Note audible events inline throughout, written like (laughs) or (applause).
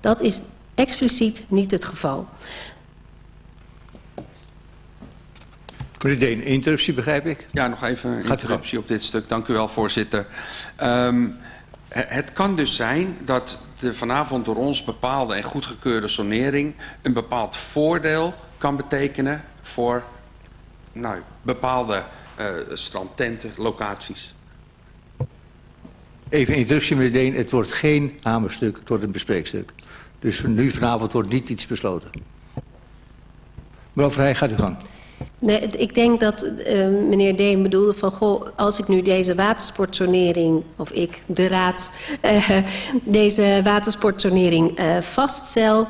Dat is expliciet niet het geval. Meneer Deen, interruptie begrijp ik? Ja, nog even een interruptie op dit stuk. Dank u wel, voorzitter. Um, het kan dus zijn dat de vanavond door ons bepaalde en goedgekeurde sonering... een bepaald voordeel kan betekenen voor nou, bepaalde uh, strandtenten, locaties. Even interruptie, meneer Deen. Het wordt geen hamerstuk, het wordt een bespreekstuk. Dus nu vanavond wordt niet iets besloten. Mevrouw Vrij, gaat u gang. Nee, ik denk dat uh, meneer Deen bedoelde van... Goh, als ik nu deze watersportzonering, of ik, de raad... Uh, (laughs) deze watersportzonering uh, vaststel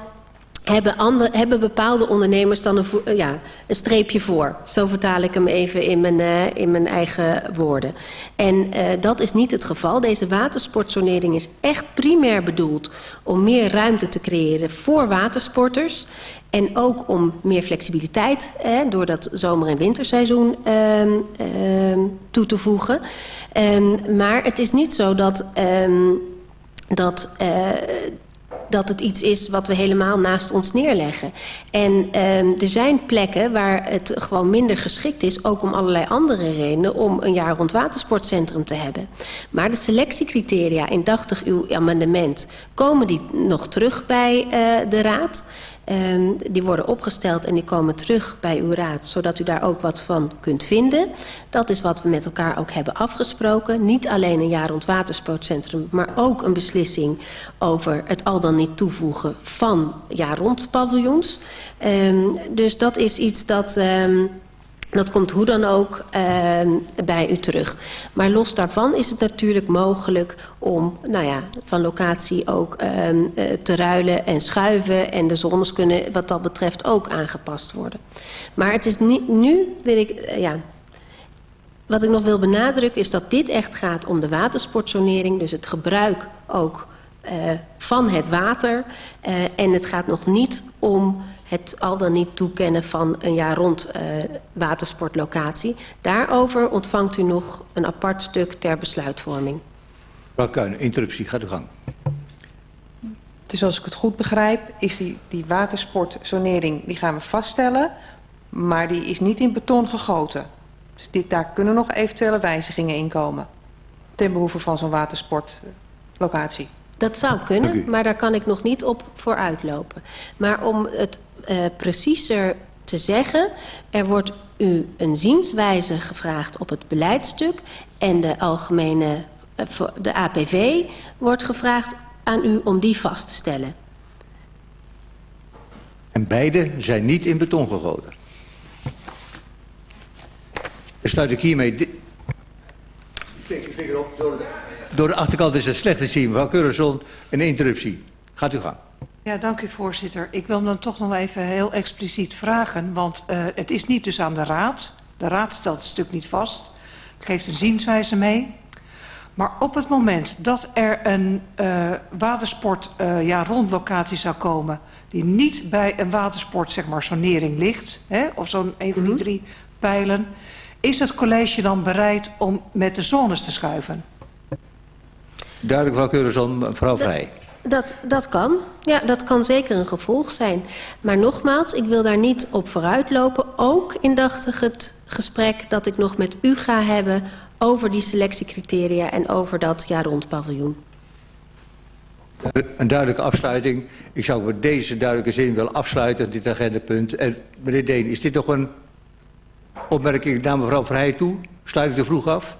hebben, hebben bepaalde ondernemers dan een, eh, ja, een streepje voor. Zo vertaal ik hem even in mijn, uh, in mijn eigen woorden. En uh, dat is niet het geval. Deze watersportzonering is echt primair bedoeld om meer ruimte te creëren voor watersporters. En ook om meer flexibiliteit door dat zomer- en winterseizoen uh, uh, toe te voegen. Um, maar het is niet zo dat, dat dat het iets is wat we helemaal naast ons neerleggen. En um, er zijn plekken waar het gewoon minder geschikt is... ook om allerlei andere redenen... om een jaar rond watersportcentrum te hebben. Maar de selectiecriteria, indachtig uw amendement... komen die nog terug bij uh, de Raad... Um, die worden opgesteld en die komen terug bij uw raad... zodat u daar ook wat van kunt vinden. Dat is wat we met elkaar ook hebben afgesproken. Niet alleen een jaar rond watersportcentrum... maar ook een beslissing over het al dan niet toevoegen van jaar rond paviljoens. Um, dus dat is iets dat... Um, dat komt hoe dan ook uh, bij u terug. Maar los daarvan is het natuurlijk mogelijk om nou ja, van locatie ook uh, te ruilen en schuiven. En de zones kunnen wat dat betreft ook aangepast worden. Maar het is niet, nu wil ik... Uh, ja, wat ik nog wil benadrukken is dat dit echt gaat om de watersportzonering. Dus het gebruik ook van het water. Uh, en het gaat nog niet om het al dan niet toekennen van een jaar rond uh, watersportlocatie. Daarover ontvangt u nog een apart stuk ter besluitvorming. Mevrouw Kuijnen, interruptie, gaat u gang. Dus als ik het goed begrijp, is die, die watersportzonering, die gaan we vaststellen, maar die is niet in beton gegoten. Dus dit, daar kunnen nog eventuele wijzigingen in komen ten behoeve van zo'n watersportlocatie. Dat zou kunnen, maar daar kan ik nog niet op vooruitlopen. Maar om het uh, preciezer te zeggen... er wordt u een zienswijze gevraagd op het beleidstuk... en de algemene, uh, de APV wordt gevraagd aan u om die vast te stellen. En beide zijn niet in beton gegoten. Dan sluit ik hiermee... Steek je vinger op. Door de, door de achterkant is het slecht te zien. Mevrouw Keurenson, een interruptie. Gaat u gang. Ja, dank u voorzitter. Ik wil dan toch nog even heel expliciet vragen, want uh, het is niet dus aan de raad. De raad stelt het stuk niet vast, geeft een zienswijze mee. Maar op het moment dat er een uh, watersport uh, ja, rondlocatie zou komen... die niet bij een watersport zeg maar, sonering ligt, hè, of zo'n een van die drie pijlen... is het college dan bereid om met de zones te schuiven? Duidelijk, mevrouw Keurenson, mevrouw Vrij. Dat, dat kan. Ja, dat kan zeker een gevolg zijn. Maar nogmaals, ik wil daar niet op vooruitlopen. Ook indachtig het gesprek dat ik nog met u ga hebben... over die selectiecriteria en over dat jaar rond paviljoen. Een duidelijke afsluiting. Ik zou met deze duidelijke zin willen afsluiten, dit agendapunt. En meneer Deen, is dit toch een opmerking naar mevrouw Verheij toe? Sluit ik te vroeg af?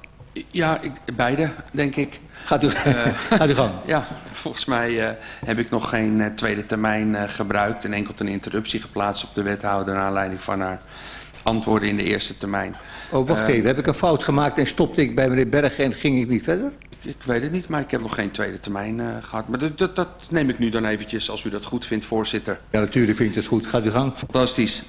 Ja, ik, beide, denk ik. Gaat u, uh, (laughs) gaat u gang. Ja, volgens mij uh, heb ik nog geen uh, tweede termijn uh, gebruikt... en enkel een interruptie geplaatst op de wethouder... naar aanleiding van haar antwoorden in de eerste termijn. Oh, wacht even. Heb ik een fout gemaakt en stopte ik bij meneer Bergen en ging ik niet verder? Ik, weet het niet, maar ik heb nog geen tweede termijn gehad. Maar dat, dat, dat, neem ik nu dan eventjes, als u dat goed vindt, voorzitter. Ja, natuurlijk vind ik het goed. Gaat u gang. Fantastisch.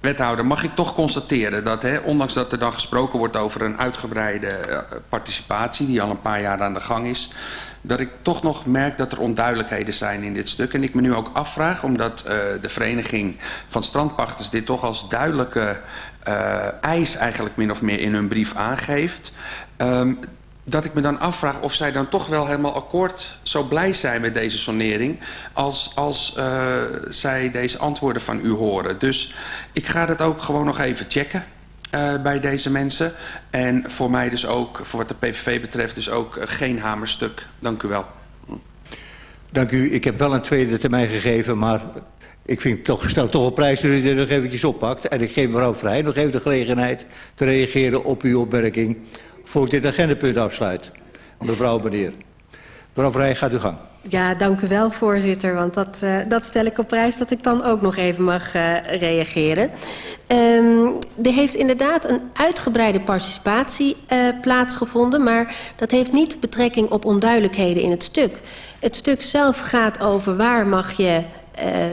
Wethouder, mag ik toch constateren dat, hè, ondanks dat er dan gesproken wordt over een uitgebreide uh, participatie die al een paar jaar aan de gang is, dat ik toch nog merk dat er onduidelijkheden zijn in dit stuk. En ik me nu ook afvraag, omdat uh, de vereniging van strandpachters dit toch als duidelijke uh, eis eigenlijk min of meer in hun brief aangeeft. Um, dat ik me dan afvraag of zij dan toch wel helemaal akkoord zo blij zijn met deze sonering als, als uh, zij deze antwoorden van u horen. Dus ik ga dat ook gewoon nog even checken. Uh, bij deze mensen. En voor mij dus ook, voor wat de PVV betreft, dus ook uh, geen hamerstuk. Dank u wel. Dank u. Ik heb wel een tweede termijn gegeven, maar ik vind toch, stel toch op prijs dat u er nog eventjes oppakt. En ik geef mevrouw Vrij nog even de gelegenheid te reageren op uw opmerking... voor ik dit agendapunt afsluit. Mevrouw, meneer. Mevrouw Vrij, gaat u gang. Ja, dank u wel, voorzitter. Want dat, uh, dat stel ik op prijs dat ik dan ook nog even mag uh, reageren. Um, er heeft inderdaad een uitgebreide participatie uh, plaatsgevonden... maar dat heeft niet betrekking op onduidelijkheden in het stuk. Het stuk zelf gaat over waar mag je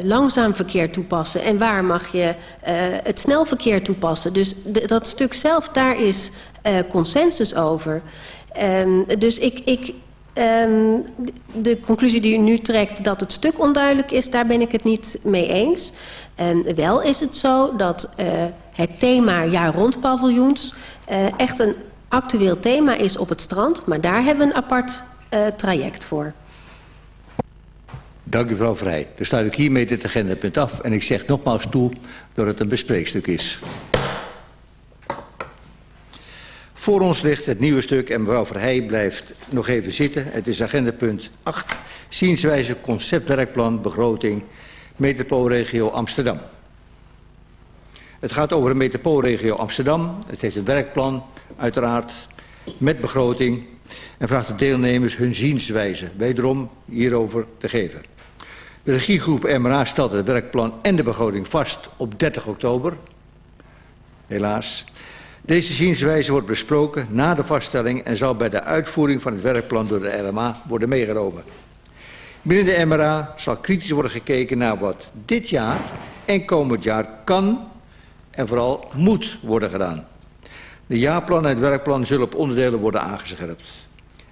langzaam verkeer toepassen en waar mag je uh, het snelverkeer toepassen. Dus dat stuk zelf, daar is uh, consensus over. Um, dus ik, ik, um, de conclusie die u nu trekt dat het stuk onduidelijk is, daar ben ik het niet mee eens. En wel is het zo dat het thema jaar rond paviljoens echt een actueel thema is op het strand, maar daar hebben we een apart traject voor. Dank u mevrouw Vrij. Dan sluit ik hiermee dit agendapunt af en ik zeg nogmaals toe dat het een bespreekstuk is. Voor ons ligt het nieuwe stuk en mevrouw Verheij blijft nog even zitten. Het is agendapunt 8, zienswijze conceptwerkplan begroting metropoolregio Amsterdam. Het gaat over een metropoolregio Amsterdam. Het heeft een werkplan, uiteraard, met begroting en vraagt de deelnemers hun zienswijze wederom hierover te geven. De regiegroep MRA stelt het werkplan en de begroting vast op 30 oktober. Helaas. Deze zienswijze wordt besproken na de vaststelling en zal bij de uitvoering van het werkplan door de RMA worden meegenomen. Binnen de MRA zal kritisch worden gekeken naar wat dit jaar en komend jaar kan en vooral moet worden gedaan. De jaarplan en het werkplan zullen op onderdelen worden aangescherpt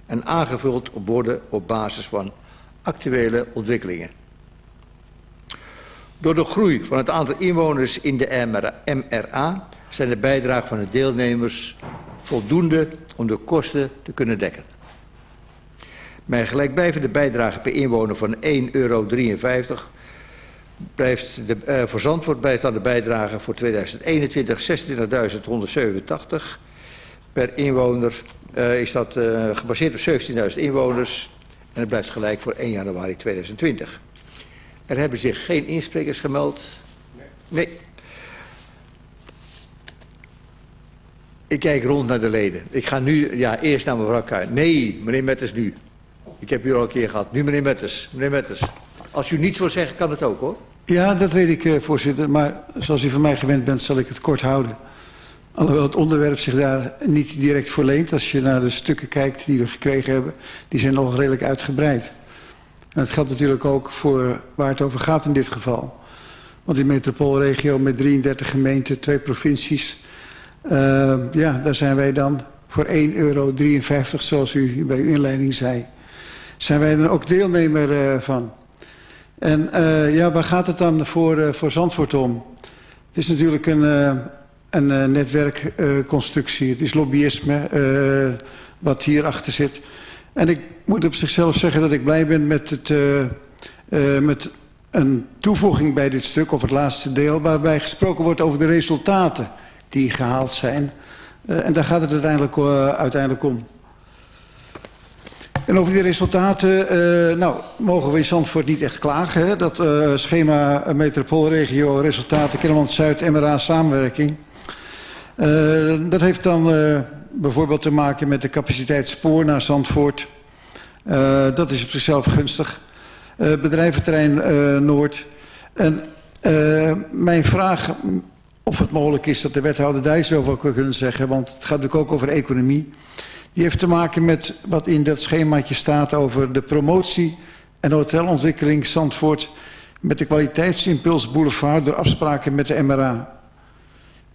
en aangevuld worden op basis van actuele ontwikkelingen. Door de groei van het aantal inwoners in de MRA zijn de bijdragen van de deelnemers voldoende om de kosten te kunnen dekken. Bij gelijkblijvende bijdrage per inwoner van 1,53 euro blijft de, uh, voor blijft aan de bijdrage voor 2021 26.187 per inwoner. Uh, is dat uh, gebaseerd op 17.000 inwoners en het blijft gelijk voor 1 januari 2020. Er hebben zich geen insprekers gemeld. Nee. Ik kijk rond naar de leden. Ik ga nu, ja, eerst naar mevrouw Kuijn. Nee, meneer Metters nu. Ik heb u al een keer gehad. Nu meneer Metters. Meneer Metters. Als u niets wil zeggen, kan het ook hoor. Ja, dat weet ik, uh, voorzitter. Maar zoals u van mij gewend bent, zal ik het kort houden. Alhoewel het onderwerp zich daar niet direct voor leent. Als je naar de stukken kijkt die we gekregen hebben, die zijn nog redelijk uitgebreid. En dat geldt natuurlijk ook voor waar het over gaat in dit geval. Want die metropoolregio met 33 gemeenten, twee provincies... Uh, ja, daar zijn wij dan voor 1,53 euro, zoals u bij uw inleiding zei... zijn wij dan ook deelnemer uh, van. En uh, ja, waar gaat het dan voor, voor Zandvoort om? Het is natuurlijk een, een netwerkconstructie. het is lobbyisme wat hierachter zit... En ik moet op zichzelf zeggen dat ik blij ben met, het, uh, uh, met een toevoeging bij dit stuk, of het laatste deel, waarbij gesproken wordt over de resultaten die gehaald zijn. Uh, en daar gaat het uiteindelijk, uiteindelijk om. En over die resultaten, uh, nou, mogen we in Zandvoort niet echt klagen. Hè? Dat uh, schema metropoolregio resultaten Kennemerland-Zuid MRA samenwerking. Uh, dat heeft dan bijvoorbeeld te maken met de capaciteit spoor naar Zandvoort. Uh, dat is op zichzelf gunstig. Uh, bedrijventerrein uh, Noord. En mijn vraag of het mogelijk is dat de wethouder daar iets over kunnen zeggen... want het gaat natuurlijk ook over economie. Die heeft te maken met wat in dat schemaatje staat over de promotie... en hotelontwikkeling Zandvoort met de kwaliteitsimpuls boulevard... door afspraken met de MRA.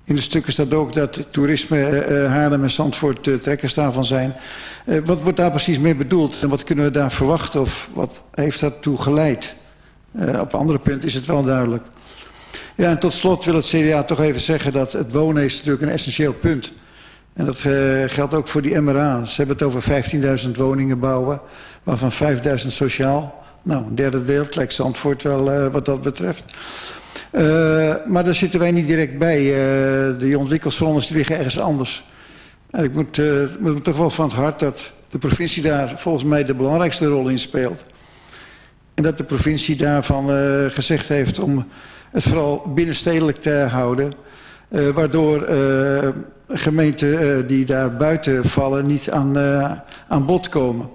In de stukken staat ook dat toerisme uh, Haarlem en Zandvoort uh, trekkers daarvan zijn. Wat wordt daar precies mee bedoeld en wat kunnen we daar verwachten of wat heeft daartoe geleid? Op andere punten is het wel duidelijk. Ja, en tot slot wil het CDA toch even zeggen dat het wonen is natuurlijk een essentieel punt. En dat geldt ook voor die MRA. Ze hebben het over 15.000 woningen bouwen, waarvan 5.000 sociaal. Nou, een derde deel, het lijkt Zandvoort wel wat dat betreft. Uh, maar daar zitten wij niet direct bij. de ontwikkelszones die liggen ergens anders. En ik moet, moet toch wel van het hart dat de provincie daar volgens mij de belangrijkste rol in speelt. En dat de provincie daarvan gezegd heeft om het vooral binnenstedelijk te houden. Waardoor gemeenten die daar buiten vallen niet aan, aan bod komen.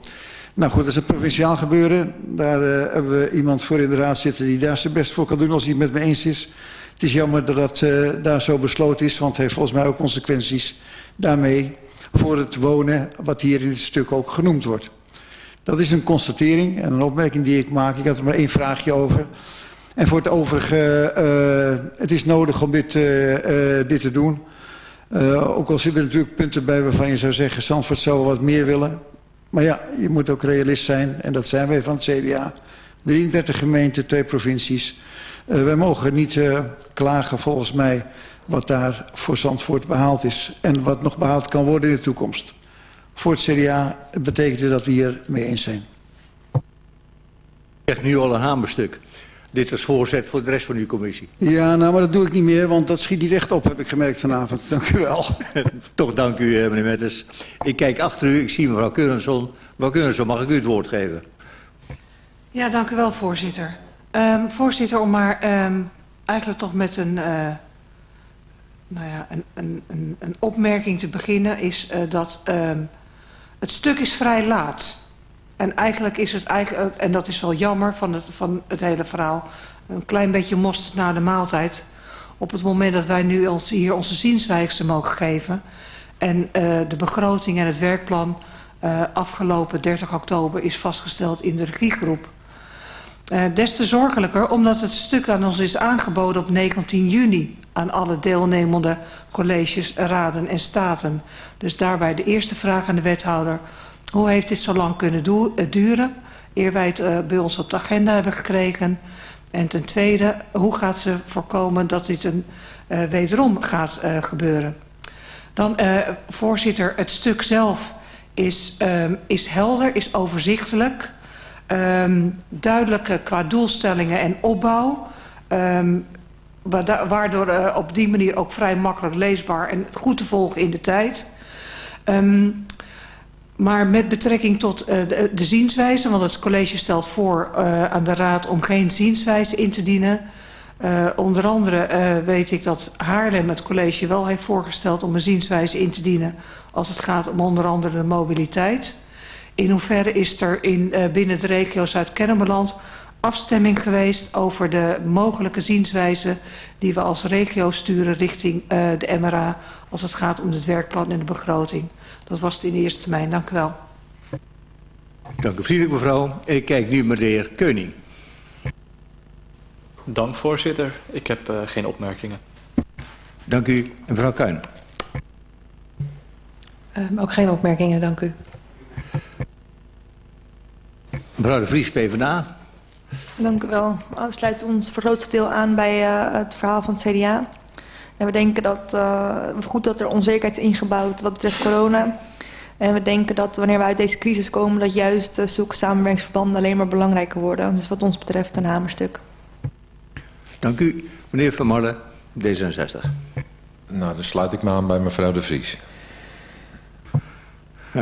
Nou goed, dat is een provinciaal gebeuren. Daar hebben we iemand voor in de raad zitten die daar zijn best voor kan doen als hij het met me eens is. Het is jammer dat dat daar zo besloten is, want het heeft volgens mij ook consequenties daarmee voor het wonen, wat hier in het stuk ook genoemd wordt. Dat is een constatering en een opmerking die ik maak. Ik had er maar één vraagje over. En voor het overige, uh, het is nodig om dit, uh, uh, dit te doen. ook al zitten er natuurlijk punten bij waarvan je zou zeggen... Zandvoort zou wat meer willen. Maar ja, je moet ook realist zijn. En dat zijn wij van het CDA. 33 gemeenten, twee provincies. wij mogen niet klagen volgens mij wat daar voor Zandvoort behaald is. En wat nog behaald kan worden in de toekomst. Voor het CDA betekent dat we hier mee eens zijn. Echt nu al een hamerstuk. Dit als voorzet voor de rest van uw commissie. Ja, nou, maar dat doe ik niet meer, want dat schiet niet echt op, heb ik gemerkt vanavond. (laughs) Dank u wel. (laughs) Toch dank u, eh, meneer Metters. Ik kijk achter u, ik zie mevrouw Keurenson. Mevrouw Keurenson, mag ik u het woord geven? Ja, dank u wel, voorzitter. Um, voorzitter, om maar um, eigenlijk toch met een... Uh, nou ja, een, een, een, een opmerking te beginnen is uh, dat um, het stuk is vrij laat. En eigenlijk is het, eigenlijk, en dat is wel jammer van het, van het hele verhaal, een klein beetje mosterd na de maaltijd. Op het moment dat wij nu ons, hier onze zienswijze mogen geven en uh, de begroting en het werkplan uh, afgelopen 30 oktober is vastgesteld in de regiegroep. Uh, des te zorgelijker omdat het stuk aan ons is aangeboden op 19 juni aan alle deelnemende colleges, raden en staten. Dus daarbij de eerste vraag aan de wethouder. Hoe heeft dit zo lang kunnen duren? Eer wij het uh, bij ons op de agenda hebben gekregen. En ten tweede, hoe gaat ze voorkomen dat dit een, uh, wederom gaat uh, gebeuren? Dan, voorzitter, het stuk zelf is, is helder, is overzichtelijk. Um, duidelijk qua doelstellingen en opbouw. Um, waardoor uh, op die manier ook vrij makkelijk leesbaar en goed te volgen in de tijd. Um, maar met betrekking tot uh, de, zienswijze, want het college stelt voor uh, aan de raad om geen zienswijze in te dienen. Uh, onder andere weet ik dat Haarlem het college wel heeft voorgesteld om een zienswijze in te dienen als het gaat om onder andere de mobiliteit. In hoeverre is er in, binnen de regio Zuid-Kennemerland afstemming geweest over de mogelijke zienswijze die we als regio sturen richting uh, de MRA als het gaat om het werkplan en de begroting. Dat was het in de eerste termijn. Dank u wel. Dank u vriendelijk mevrouw. Ik kijk nu meneer Keuning. Dank voorzitter. Ik heb uh, geen opmerkingen. Dank u. Mevrouw Kuijn. Um, ook geen opmerkingen, dank u. Mevrouw de Vries, PvdA. Dank u wel. We sluiten ons voor het grootste deel aan bij uh, het verhaal van het CDA. En we denken dat uh, goed dat er onzekerheid is ingebouwd wat betreft corona. En we denken dat wanneer we uit deze crisis komen, dat juist uh, zulke samenwerkingsverbanden alleen maar belangrijker worden. Dus wat ons betreft een hamerstuk. Dank u. Meneer Van Marlen, D66. Nou, dan sluit ik me aan bij mevrouw de Vries. (laughs)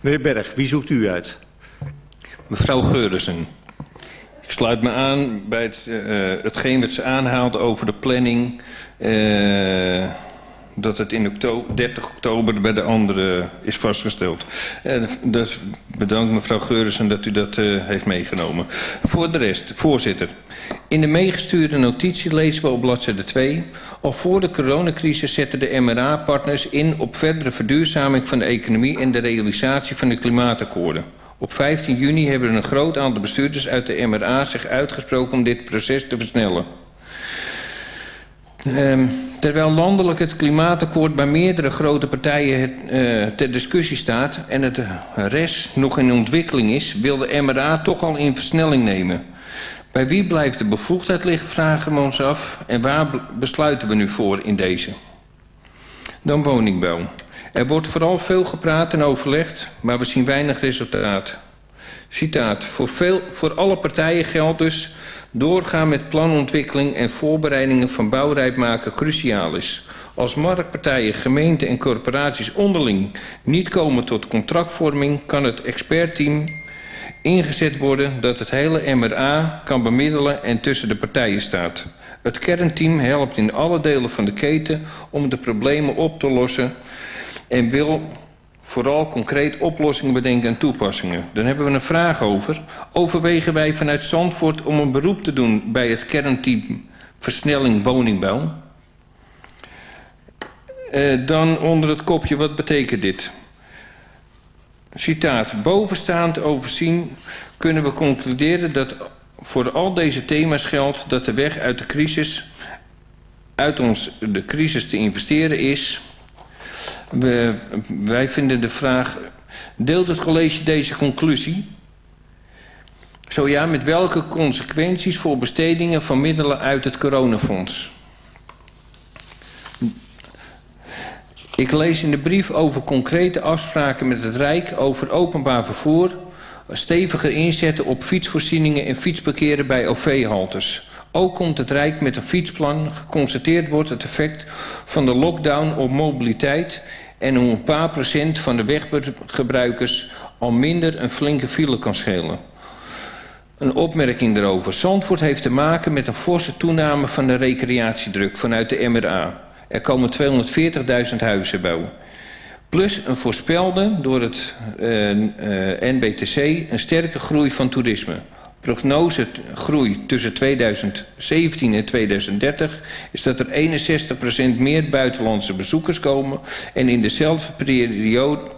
Meneer Berg, wie zoekt u uit? Mevrouw Geurissen. Ik sluit me aan bij het, uh, hetgeen wat ze aanhaalt over de planning. Uh, dat het in oktober, 30 oktober bij de andere is vastgesteld. Uh, dus bedankt mevrouw Geurissen dat u dat uh, heeft meegenomen. Voor de rest, voorzitter. In de meegestuurde notitie lezen we op bladzijde 2... al voor de coronacrisis zetten de MRA-partners in op verdere verduurzaming van de economie... en de realisatie van de klimaatakkoorden. Op 15 juni hebben een groot aantal bestuurders uit de MRA zich uitgesproken om dit proces te versnellen. Um, terwijl landelijk het klimaatakkoord bij meerdere grote partijen het, uh, ter discussie staat en het rest nog in ontwikkeling is, wil de MRA toch al in versnelling nemen. Bij wie blijft de bevoegdheid liggen, vragen we ons af. En waar besluiten we nu voor in deze? dan woningbouw. Er wordt vooral veel gepraat en overlegd, maar we zien weinig resultaat. Citaat, voor, veel, voor alle partijen geldt dus... doorgaan met planontwikkeling en voorbereidingen van bouwrijp maken cruciaal is. Als marktpartijen, gemeenten en corporaties onderling niet komen tot contractvorming... kan het expertteam ingezet worden dat het hele MRA kan bemiddelen en tussen de partijen staat. Het kernteam helpt in alle delen van de keten om de problemen op te lossen en wil vooral concreet oplossingen bedenken en toepassingen. Dan hebben we een vraag over. Overwegen wij vanuit Zandvoort om een beroep te doen bij het kernteam versnelling woningbouw? Uh, dan onder het kopje, wat betekent dit? Citaat, bovenstaand overzien kunnen we concluderen dat voor al deze thema's geldt dat de weg uit de crisis, uit ons de crisis te investeren is. Wij vinden de vraag, deelt het college deze conclusie? Zo ja, met welke consequenties voor bestedingen van middelen uit het coronafonds? Ik lees in de brief over concrete afspraken met het Rijk over openbaar vervoer, steviger inzetten op fietsvoorzieningen en fietsparkeren bij OV-halters. Ook komt het Rijk met een fietsplan. Geconstateerd wordt het effect van de lockdown op mobiliteit en hoe een paar procent van de weggebruikers al minder een flinke file kan schelen. Een opmerking daarover. Zandvoort heeft te maken met een forse toename van de recreatiedruk vanuit de MRA. Er komen 240.000 huizen bouwen. Plus een voorspelde door het uh, uh, NBTC een sterke groei van toerisme. Prognose groei tussen 2017 en 2030 is dat er 61% meer buitenlandse bezoekers komen en in dezelfde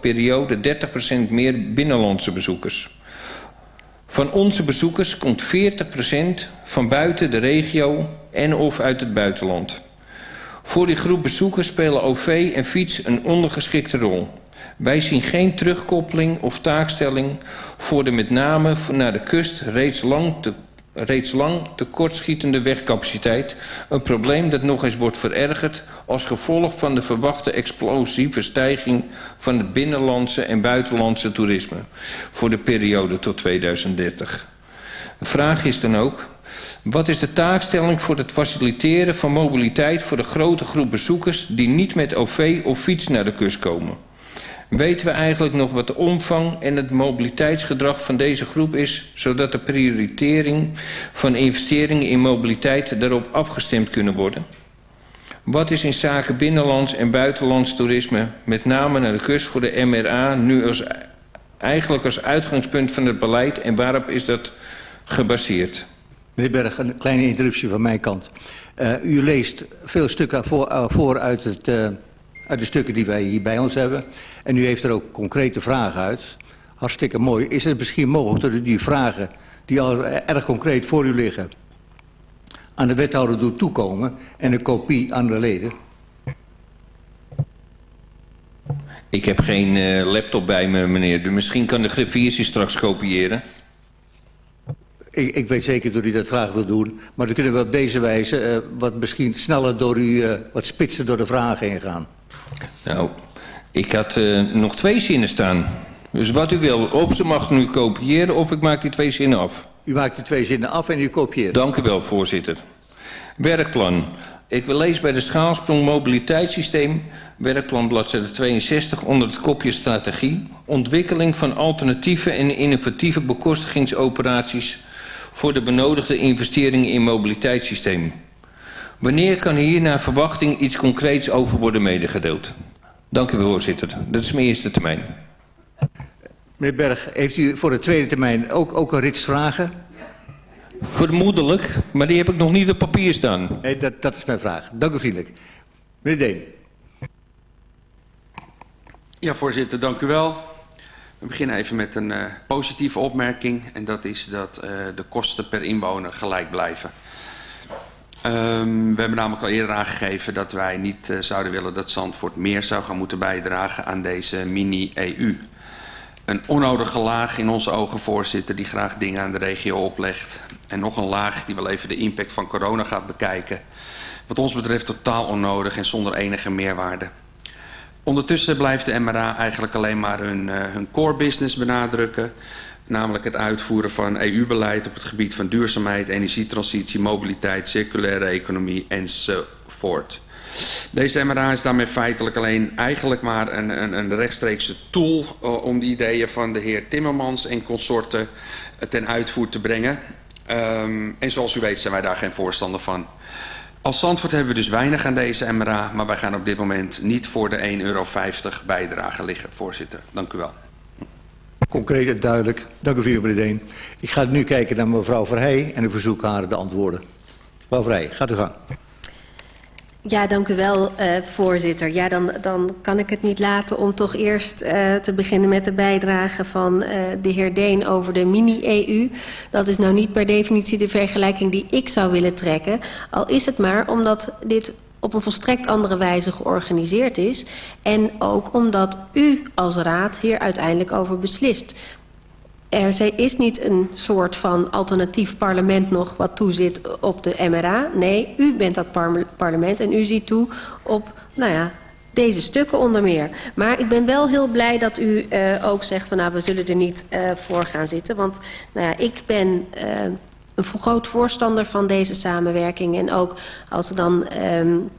periode 30% meer binnenlandse bezoekers. Van onze bezoekers komt 40% van buiten de regio en of uit het buitenland. Voor die groep bezoekers spelen OV en fiets een ondergeschikte rol. Wij zien geen terugkoppeling of taakstelling voor de met name naar de kust reeds lang, te, reeds lang tekortschietende wegcapaciteit. Een probleem dat nog eens wordt verergerd als gevolg van de verwachte explosieve stijging van het binnenlandse en buitenlandse toerisme voor de periode tot 2030. De vraag is dan ook, wat is de taakstelling voor het faciliteren van mobiliteit voor de grote groep bezoekers die niet met OV of fiets naar de kust komen? Weten we eigenlijk nog wat de omvang en het mobiliteitsgedrag van deze groep is, zodat de prioritering van investeringen in mobiliteit daarop afgestemd kunnen worden? Wat is in zaken binnenlands en buitenlands toerisme, met name naar de kust voor de MRA, nu als, eigenlijk als uitgangspunt van het beleid en waarop is dat gebaseerd? Meneer Berg, een kleine interruptie van mijn kant. Uh, u leest veel stukken voor, voor uit, het, uh, uit de stukken die wij hier bij ons hebben. En u heeft er ook concrete vragen uit. Hartstikke mooi. Is het misschien mogelijk dat u die vragen, die al erg concreet voor u liggen, aan de wethouder doet toekomen en een kopie aan de leden? Ik heb geen laptop bij me, meneer. Dus misschien kan de griffier straks kopiëren. Ik, ik, weet zeker dat u dat graag wil doen. Maar dan kunnen we op deze wijze uh, wat misschien sneller door u, uh, wat spitser door de vragen heen gaan. Nou, ik had uh, nog twee zinnen staan. Dus wat u wil, of ze mag nu kopiëren of ik maak die twee zinnen af. U maakt die twee zinnen af en u kopieert. Dank u wel, voorzitter. Werkplan. Ik wil lezen bij de schaalsprong mobiliteitssysteem, werkplan bladzijde 62 onder het kopje strategie, ontwikkeling van alternatieve en innovatieve bekostigingsoperaties voor de benodigde investeringen in mobiliteitssysteem. Wanneer kan hier naar verwachting iets concreets over worden medegedeeld? Dank u voorzitter. Dat is mijn eerste termijn. Meneer Berg, heeft u voor de tweede termijn ook, ook een rits vragen? Vermoedelijk, maar die heb ik nog niet op papier staan. Nee, dat, dat is mijn vraag. Dank u vriendelijk. Meneer Deen. Ja, voorzitter, dank u wel. We beginnen even met een uh, positieve opmerking. En dat is dat uh, de kosten per inwoner gelijk blijven. Um, we hebben namelijk al eerder aangegeven dat wij niet uh, zouden willen dat Zandvoort meer zou gaan moeten bijdragen aan deze mini-EU. Een onnodige laag in onze ogen, voorzitter, die graag dingen aan de regio oplegt. En nog een laag die wel even de impact van corona gaat bekijken. Wat ons betreft totaal onnodig en zonder enige meerwaarde. Ondertussen blijft de MRA eigenlijk alleen maar hun, uh, hun core business benadrukken. Namelijk het uitvoeren van EU-beleid op het gebied van duurzaamheid, energietransitie, mobiliteit, circulaire economie enzovoort. Deze MRA is daarmee feitelijk alleen eigenlijk maar een, een, een rechtstreekse tool uh, om de ideeën van de heer Timmermans en consorten uh, ten uitvoer te brengen. Um, en zoals u weet zijn wij daar geen voorstander van. Als Zandvoort hebben we dus weinig aan deze MRA, maar wij gaan op dit moment niet voor de 1,50 euro bijdrage liggen, voorzitter. Dank u wel. Concreet en duidelijk. Dank u, meneer Deen. Ik ga nu kijken naar mevrouw Verheij en ik verzoek haar de antwoorden. Mevrouw Verheij, gaat u gang. Ja, dank u wel, uh, voorzitter. Ja, dan, dan kan ik het niet laten om toch eerst uh, te beginnen met de bijdrage van uh, de heer Deen over de mini-EU. Dat is nou niet per definitie de vergelijking die ik zou willen trekken. Al is het maar omdat dit op een volstrekt andere wijze georganiseerd is. En ook omdat u als raad hier uiteindelijk over beslist. Er is niet een soort van alternatief parlement nog wat toezit op de MRA. Nee, u bent dat par parlement en u ziet toe op, nou ja, deze stukken onder meer. Maar ik ben wel heel blij dat u uh, ook zegt van nou, we zullen er niet uh, voor gaan zitten. Want nou ja, ik ben uh, een groot voorstander van deze samenwerking. En ook als er dan... Um,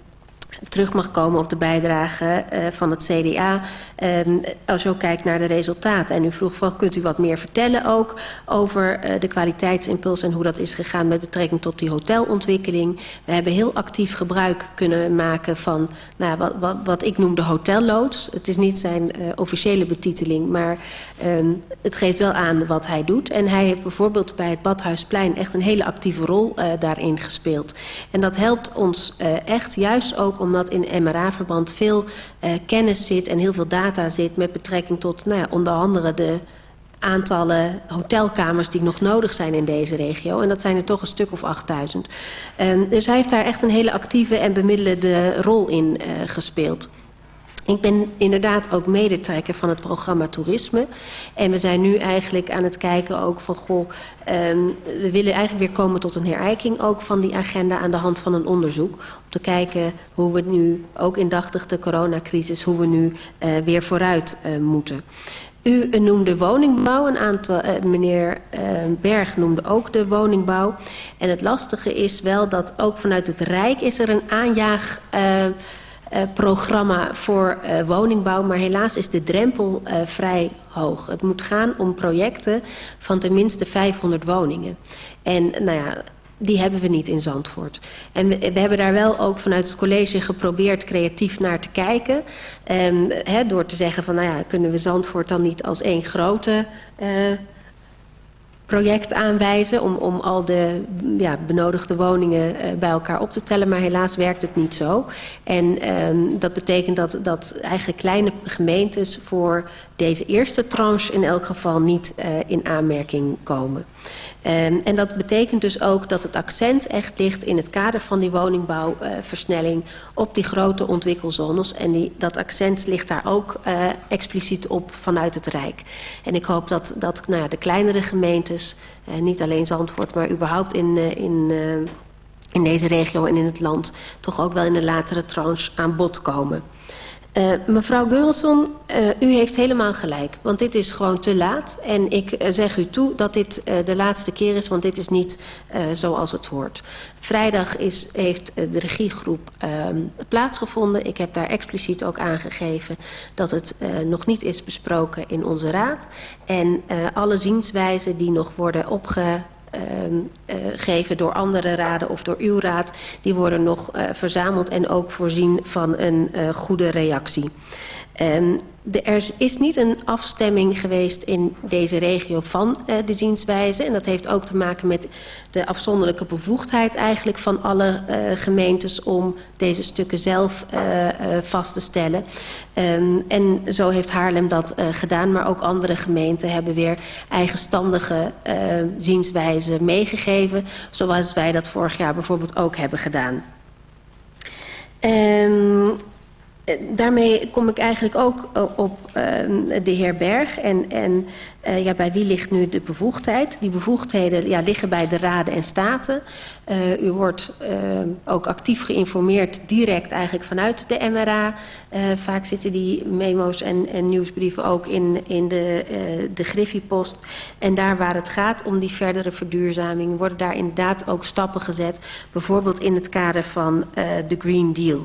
terug mag komen op de bijdrage uh, van het CDA. Um, als je ook kijkt naar de resultaten. En u vroeg van, kunt u wat meer vertellen ook over uh, de kwaliteitsimpuls en hoe dat is gegaan met betrekking tot die hotelontwikkeling. We hebben heel actief gebruik kunnen maken van nou wat, wat, wat ik noem de hotelloods. Het is niet zijn uh, officiële betiteling, maar um, het geeft wel aan wat hij doet. En hij heeft bijvoorbeeld bij het Badhuisplein echt een hele actieve rol uh, daarin gespeeld. En dat helpt ons echt juist ook omdat in MRA-verband veel kennis zit en heel veel data zit met betrekking tot nou ja, onder andere de aantallen hotelkamers die nog nodig zijn in deze regio. En dat zijn er toch een stuk of 8000. Um, dus hij heeft daar echt een hele actieve en bemiddelende rol in uh, gespeeld. Ik ben inderdaad ook medetrekker van het programma Toerisme. En we zijn nu eigenlijk aan het kijken ook van... goh, um, we willen eigenlijk weer komen tot een herijking ook van die agenda... aan de hand van een onderzoek. Om te kijken hoe we nu, ook indachtig de coronacrisis... hoe we nu uh, weer vooruit uh, moeten. U noemde woningbouw, een aantal, meneer Berg noemde ook de woningbouw. En het lastige is wel dat ook vanuit het Rijk is er een aanjaag... Uh, programma voor uh, woningbouw. Maar helaas is de drempel uh, vrij hoog. Het moet gaan om projecten van tenminste 500 woningen. En nou ja, die hebben we niet in Zandvoort. En we, hebben daar wel ook vanuit het college geprobeerd creatief naar te kijken. Hè, door te zeggen van, nou ja, kunnen we Zandvoort dan niet als één grote uh, project aanwijzen om, om al de ja, benodigde woningen uh, bij elkaar op te tellen. Maar helaas werkt het niet zo. En um, dat betekent dat, dat eigenlijk kleine gemeentes voor deze eerste tranche in elk geval niet uh, in aanmerking komen. Um, en dat betekent dus ook dat het accent echt ligt in het kader van die woningbouwversnelling uh, op die grote ontwikkelzones. En die, dat accent ligt daar ook uh, expliciet op vanuit het Rijk. En ik hoop dat, dat nou ja, de kleinere gemeentes, uh, niet alleen Zandvoort, maar überhaupt in, in, in deze regio en in het land, toch ook wel in de latere tranche aan bod komen. Uh, mevrouw Geurelson, uh, u heeft helemaal gelijk. Want dit is gewoon te laat. En ik uh, zeg u toe dat dit de laatste keer is, want dit is niet zoals het hoort. Vrijdag is, heeft de regiegroep ehm, plaatsgevonden. Ik heb daar expliciet ook aangegeven dat het nog niet is besproken in onze raad. En alle zienswijzen die nog worden opge geven door andere raden of door uw raad. Die worden nog uh, verzameld en ook voorzien van een uh, goede reactie. Um, de, er is niet een afstemming geweest in deze regio van uh, de zienswijze. En dat heeft ook te maken met de afzonderlijke bevoegdheid eigenlijk van alle uh, gemeentes om deze stukken zelf uh, vast te stellen. Um, en zo heeft Haarlem dat gedaan, maar ook andere gemeenten hebben weer eigenstandige zienswijzen meegegeven. Zoals wij dat vorig jaar bijvoorbeeld ook hebben gedaan. Um, Eh, daarmee kom ik eigenlijk ook eh, op uh, de heer Berg. En, en uh, ja, bij wie ligt nu de bevoegdheid? Die bevoegdheden ja, liggen bij de raden en staten. U wordt ook actief geïnformeerd direct eigenlijk vanuit de MRA. vaak zitten die memo's en, en nieuwsbrieven ook in, in de, de Griffiepost. En daar waar het gaat om die verdere verduurzaming... worden daar inderdaad ook stappen gezet. Bijvoorbeeld in het kader van de Green Deal...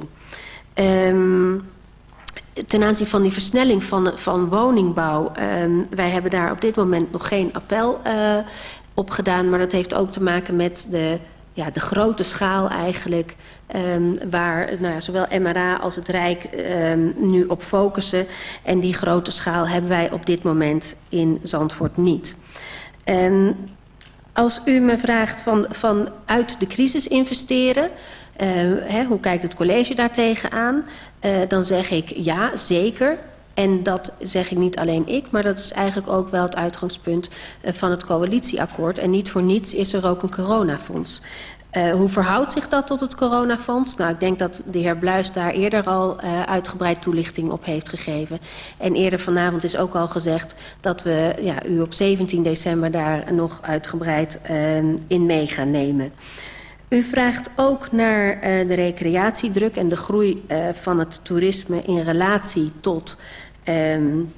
Um, ten aanzien van die versnelling van, van woningbouw... Um, wij hebben daar op dit moment nog geen appel uh, op gedaan... maar dat heeft ook te maken met de, ja, de grote schaal eigenlijk... Um, waar nou ja, zowel MRA als het Rijk nu op focussen. En die grote schaal hebben wij op dit moment in Zandvoort niet. Als u me vraagt van, van uit de crisis investeren... Uh, hè, hoe kijkt het college daartegen aan? Uh, dan zeg ik ja, zeker. En dat zeg ik niet alleen ik, maar dat is eigenlijk ook wel het uitgangspunt uh, van het coalitieakkoord. En niet voor niets is er ook een coronafonds. Uh, hoe verhoudt zich dat tot het coronafonds? Nou, ik denk dat de heer Bluis daar eerder al uh, uitgebreid toelichting op heeft gegeven. En eerder vanavond is ook al gezegd dat we ja, u op 17 december daar nog uitgebreid uh, in mee gaan nemen. U vraagt ook naar uh, de recreatiedruk en de groei uh, van het toerisme in relatie tot um,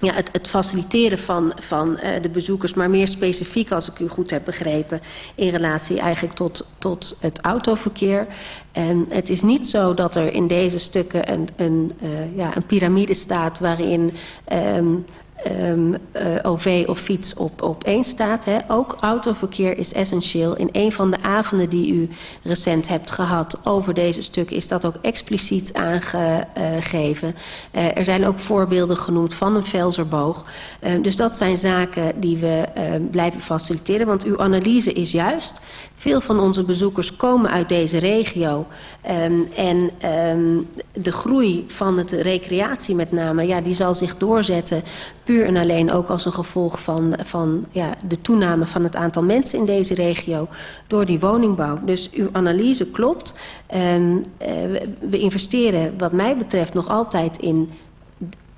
ja, het, het, faciliteren van, van uh, de bezoekers, maar meer specifiek, als ik u goed heb begrepen, in relatie eigenlijk tot, tot het autoverkeer. En het is niet zo dat er in deze stukken een, een, ja, een piramide staat waarin um, um, uh, OV of fiets op, op één staat. Hè. Ook autoverkeer is essentieel. In een van de avonden die u recent hebt gehad over deze stuk is dat ook expliciet aangegeven. Uh, er zijn ook voorbeelden genoemd van een velzerboog. Uh, dus dat zijn zaken die we blijven faciliteren. Want uw analyse is juist. Veel van onze bezoekers komen uit deze regio. Um, en um, de groei van het recreatie met name, ja, die zal zich doorzetten puur en alleen ook als een gevolg van, van ja, de toename van het aantal mensen in deze regio door die woningbouw. Dus uw analyse klopt. Um, uh, we investeren wat mij betreft nog altijd in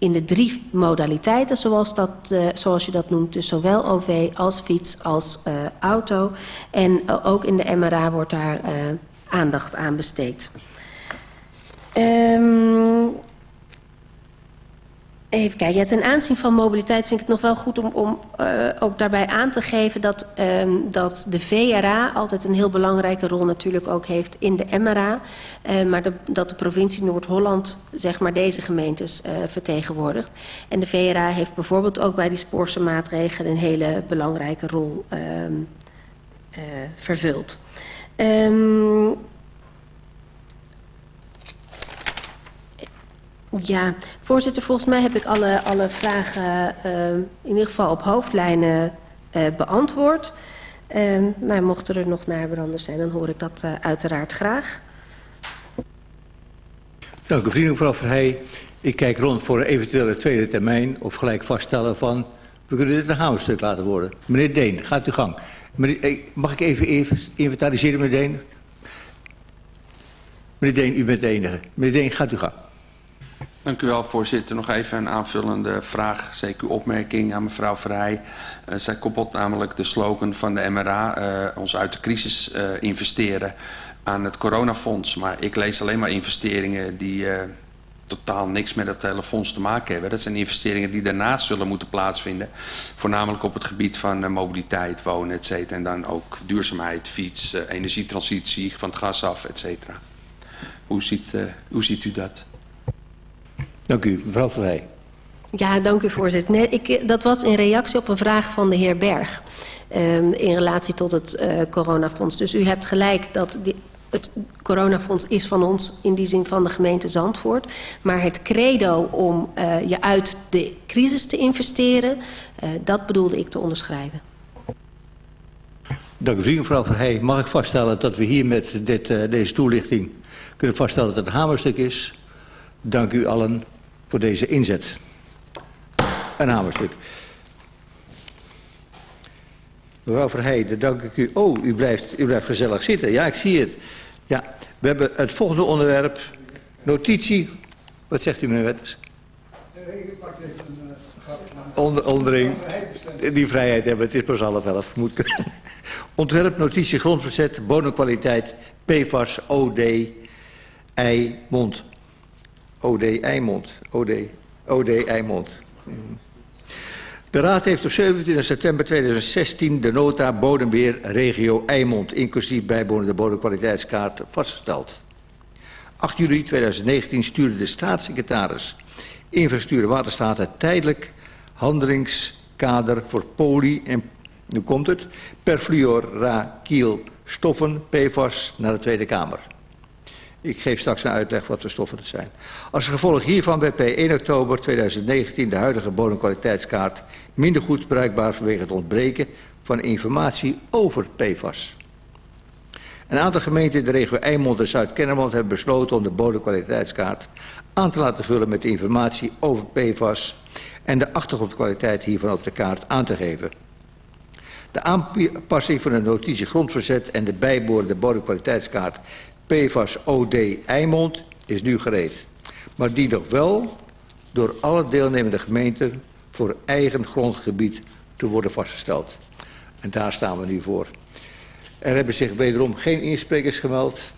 in de drie modaliteiten, zoals, dat, uh, zoals je dat noemt. Dus zowel OV als fiets als uh, auto. En uh, ook in de MRA wordt daar aandacht aan besteed. Um, Even kijken. Ja, ten aanzien van mobiliteit vind ik het nog wel goed om, om uh, ook daarbij aan te geven dat, um, dat de VRA altijd een heel belangrijke rol natuurlijk ook heeft in de MRA. Uh, maar dat de provincie Noord-Holland zeg maar deze gemeentes uh, vertegenwoordigt. En de VRA heeft bijvoorbeeld ook bij die spoorse maatregelen een hele belangrijke rol um, vervuld. Um, Ja, voorzitter, volgens mij heb ik alle, alle vragen uh, in ieder geval op hoofdlijnen uh, beantwoord. Uh, nou, mochten er nog nabranden zijn, dan hoor ik dat uh, uiteraard graag. Dank u, vriendelijk mevrouw Verheij. Ik kijk rond voor een eventuele tweede termijn of gelijk vaststellen van... we kunnen dit een hamerstuk laten worden. Meneer Deen, gaat uw gang. Mag ik even, inventariseren, meneer Deen? Meneer Deen, u bent de enige. Meneer Deen, gaat uw gang. Dank u wel, voorzitter. Nog even een aanvullende vraag, zeker uw opmerking aan mevrouw Vrij. Uh, zij koppelt namelijk de slogan van de MRA, uh, ons uit de crisis uh, investeren, aan het coronafonds. Maar ik lees alleen maar investeringen die totaal niks met het hele fonds te maken hebben. Dat zijn investeringen die daarnaast zullen moeten plaatsvinden. Voornamelijk op het gebied van mobiliteit, wonen, et cetera. En dan ook duurzaamheid, fiets, energietransitie, van het gas af, et cetera. Hoe ziet, hoe ziet u dat? Dank u, mevrouw Verheij. Ja, dank u voorzitter. Nee, ik, dat was in reactie op een vraag van de heer Berg um, in relatie tot het uh, coronafonds. Dus u hebt gelijk dat die, het coronafonds is van ons in die zin van de gemeente Zandvoort. Maar het credo om uh, je uit de crisis te investeren, uh, dat bedoelde ik te onderschrijven. Dank u, vriend, mevrouw Verheij. Mag ik vaststellen dat we hier met dit, deze toelichting kunnen vaststellen dat het een hamerstuk is? Dank u allen voor deze inzet. Een hamerstuk. Mevrouw Verheijden, dank ik u. Oh, u blijft, u blijft gezellig zitten. Ja, ik zie het. Ja, we hebben het volgende onderwerp. Notitie Wat zegt u, meneer Wetters? Ik pak een Onder, onderling. Die vrijheid hebben, het is pas half elf. Moet kunnen. (laughs) Ontwerp, notitie, grondverzet, bodemkwaliteit, PFAS, OD, Eimond. OD, Eimond. OD, OD, Eimond. De Raad heeft op 27 september 2016 de nota bodembeheer regio Eimond, inclusief bijbehorende bodemkwaliteitskaart, vastgesteld. 8 juli 2019 stuurde de staatssecretaris Infrastructuur Waterstaat het tijdelijk handelingskader voor poly en, nu komt het, perfluorakiel stoffen, PFAS, naar de Tweede Kamer. Ik geef straks een uitleg wat voor stoffen het zijn. Als gevolg hiervan werd bij 1 oktober 2019 de huidige bodemkwaliteitskaart minder goed bruikbaar vanwege het ontbreken van informatie over PFAS. Een aantal gemeenten in de regio Eimond en Zuid-Kennemerland hebben besloten om de bodemkwaliteitskaart aan te laten vullen met informatie over PFAS en de achtergrondkwaliteit hiervan op de kaart aan te geven. De aanpassing van de notitie grondverzet en de bijbehorende bodemkwaliteitskaart PFAS OD Eimond is nu gereed. Maar die nog wel door alle deelnemende gemeenten voor eigen grondgebied te worden vastgesteld. En daar staan we nu voor. Er hebben zich wederom geen insprekers gemeld.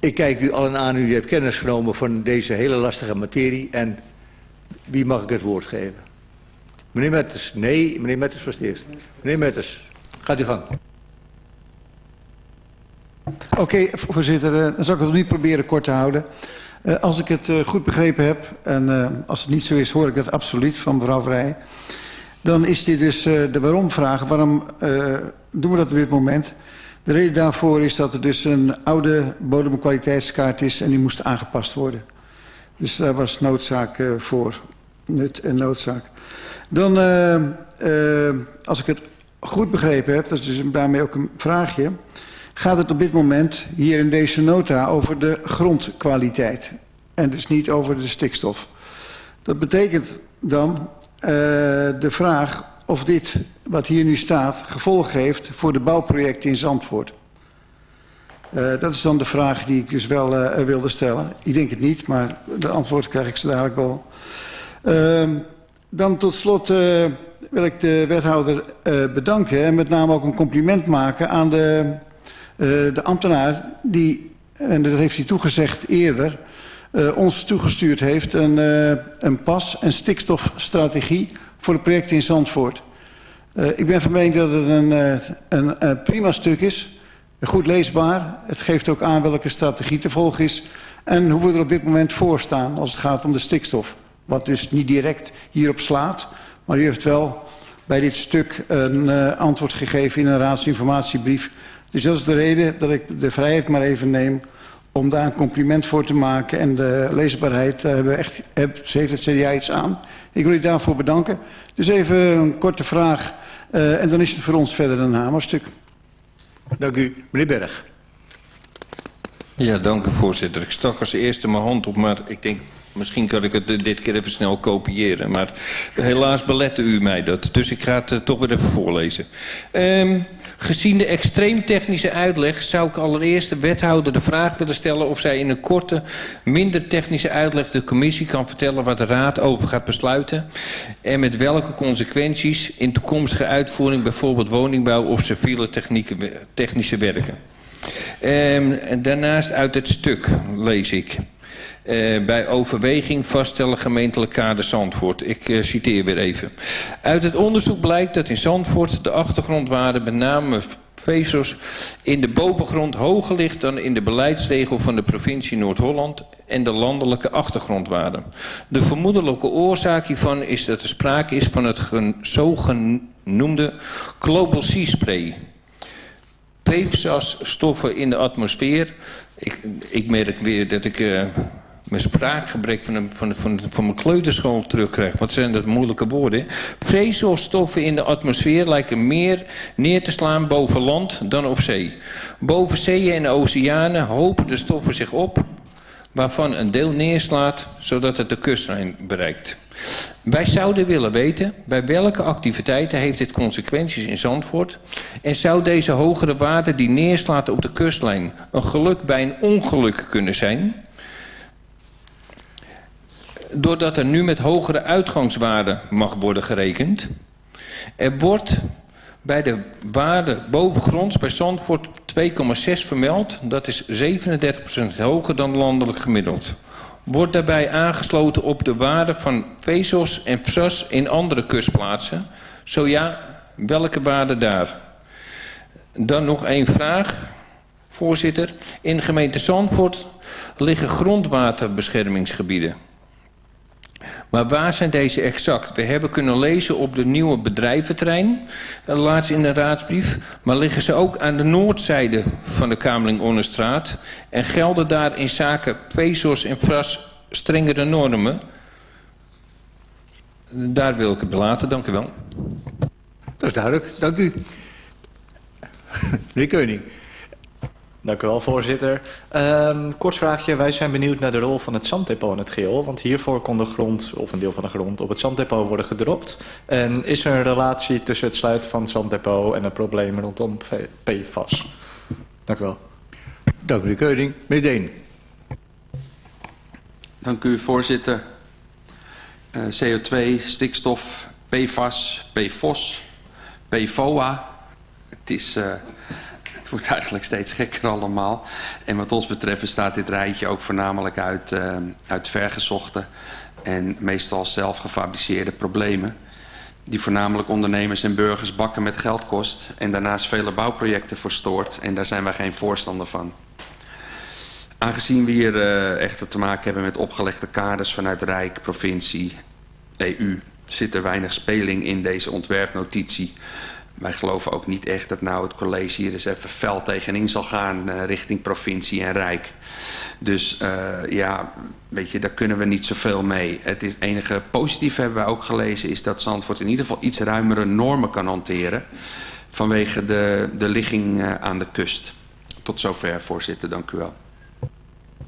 Ik kijk u allen aan, u hebt kennis genomen van deze hele lastige materie. En wie mag ik het woord geven? Meneer Metters. Nee, meneer Metters was het eerst. Meneer Metters, gaat u gang. Oké, voorzitter, uh, dan zal ik het niet proberen kort te houden. Uh, als ik het uh, goed begrepen heb, en als het niet zo is, hoor ik dat absoluut van mevrouw Vrij. Dan is dit dus de waarom-vraag. Waarom doen we dat op dit moment? De reden daarvoor is dat er dus een oude bodemkwaliteitskaart is en die moest aangepast worden. Dus daar was noodzaak voor. Nut en noodzaak. Dan, als ik het goed begrepen heb, dat is dus daarmee ook een vraagje gaat het op dit moment hier in deze nota over de grondkwaliteit. En dus niet over de stikstof. Dat betekent dan uh, de vraag of dit, wat hier nu staat, gevolg heeft voor de bouwprojecten in Zandvoort. Uh, dat is dan de vraag die ik dus wel uh, wilde stellen. Ik denk het niet, maar de antwoord krijg ik zo dadelijk wel. Uh, dan tot slot wil ik de wethouder bedanken en met name ook een compliment maken aan de de ambtenaar die, en dat heeft hij toegezegd eerder, uh, ons toegestuurd heeft een, uh, een pas- en stikstofstrategie voor het project in Zandvoort. ik ben van mening dat het een, een, een prima stuk is, goed leesbaar. Het geeft ook aan welke strategie te volgen is en hoe we er op dit moment voor staan als het gaat om de stikstof. Wat dus niet direct hierop slaat, maar u heeft wel bij dit stuk een uh, antwoord gegeven in een raadsinformatiebrief dus dat is de reden dat ik de vrijheid maar even neem om daar een compliment voor te maken. En de leesbaarheid, daar hebben we echt, heeft het CDA iets aan. Ik wil u daarvoor bedanken. Dus even een korte vraag uh, en dan is het voor ons verder een hamerstuk. Dank u. Meneer Berg. Ja, dank u voorzitter. Ik stak als eerste mijn hand op, maar ik denk Misschien kan ik het dit keer even snel kopiëren. Maar helaas belette u mij dat. Dus ik ga het uh, toch weer even voorlezen. Um, gezien de extreem technische uitleg... zou ik allereerst de wethouder de vraag willen stellen... of zij in een korte, minder technische uitleg... de commissie kan vertellen waar de raad over gaat besluiten... en met welke consequenties in toekomstige uitvoering... bijvoorbeeld woningbouw of civiele technische werken. En daarnaast uit het stuk lees ik... Uh, bij overweging vaststellen gemeentelijk kader Zandvoort. Ik uh, citeer weer even. Uit het onderzoek blijkt dat in Zandvoort de achtergrondwaarde met name vezels in de bovengrond hoger ligt dan in de beleidsregel van de provincie Noord-Holland en de landelijke achtergrondwaarde. De vermoedelijke oorzaak hiervan is dat er sprake is van het zogenoemde Global Sea Spray. PFAS-stoffen in de atmosfeer. Ik, ik merk weer dat ik... Uh, mijn spraakgebrek van, de, van, van, van mijn kleuterschool terugkrijg. Wat zijn dat moeilijke woorden? Vezelstoffen in de atmosfeer lijken meer neer te slaan boven land dan op zee. Boven zeeën en oceanen hopen de stoffen zich op... waarvan een deel neerslaat, zodat het de kustlijn bereikt. Wij zouden willen weten bij welke activiteiten heeft dit consequenties in Zandvoort... en zou deze hogere waarde die neerslaat op de kustlijn... een geluk bij een ongeluk kunnen zijn... doordat er nu met hogere uitgangswaarden mag worden gerekend. Er wordt bij de waarde bovengronds bij Zandvoort 2,6 vermeld. Dat is 37% hoger dan landelijk gemiddeld. Wordt daarbij aangesloten op de waarde van vezels en FSAS in andere kustplaatsen? Zo ja, welke waarde daar? Dan nog één vraag, voorzitter. In gemeente Zandvoort liggen grondwaterbeschermingsgebieden. Maar waar zijn deze exact? We hebben kunnen lezen op de nieuwe bedrijventrein, eh, laatst in de raadsbrief. Maar liggen ze ook aan de noordzijde van de Kamerling-Onnestraat? En gelden daar in zaken vezels en fras strengere normen? Daar wil ik het belaten, dank u wel. Dat is duidelijk, dank u. (laughs) Meneer Keuning. Dank u wel, voorzitter. Um, kort vraagje. Wij zijn benieuwd naar de rol van het zanddepot in het geheel. Want hiervoor kon de grond, of een deel van de grond, op het zanddepot worden gedropt. En is er een relatie tussen het sluiten van het zanddepot en de problemen rondom PFAS? Dank u wel. Dank u, meneer Keuning. Meneer Deen. Dank u, voorzitter. Uh, CO2, stikstof, PFAS, PFOS, PFOA. Het is... Uh, het wordt eigenlijk steeds gekker allemaal. En wat ons betreft bestaat dit rijtje ook voornamelijk uit, uh, uit vergezochte en meestal zelf gefabriceerde problemen. Die voornamelijk ondernemers en burgers bakken met geld kost en daarnaast vele bouwprojecten verstoort. En daar zijn wij geen voorstander van. Aangezien we hier uh, echter te maken hebben met opgelegde kaders vanuit Rijk, provincie, EU, zit er weinig speling in deze ontwerpnotitie wij geloven ook niet echt dat nou het college hier eens even fel tegenin zal gaan uh, richting provincie en rijk. Dus uh, ja, weet je, daar kunnen we niet zoveel mee. Het is, enige positief hebben we ook gelezen is dat Zandvoort in ieder geval iets ruimere normen kan hanteren. Vanwege de, de ligging uh, aan de kust. Tot zover, voorzitter. Dank u wel.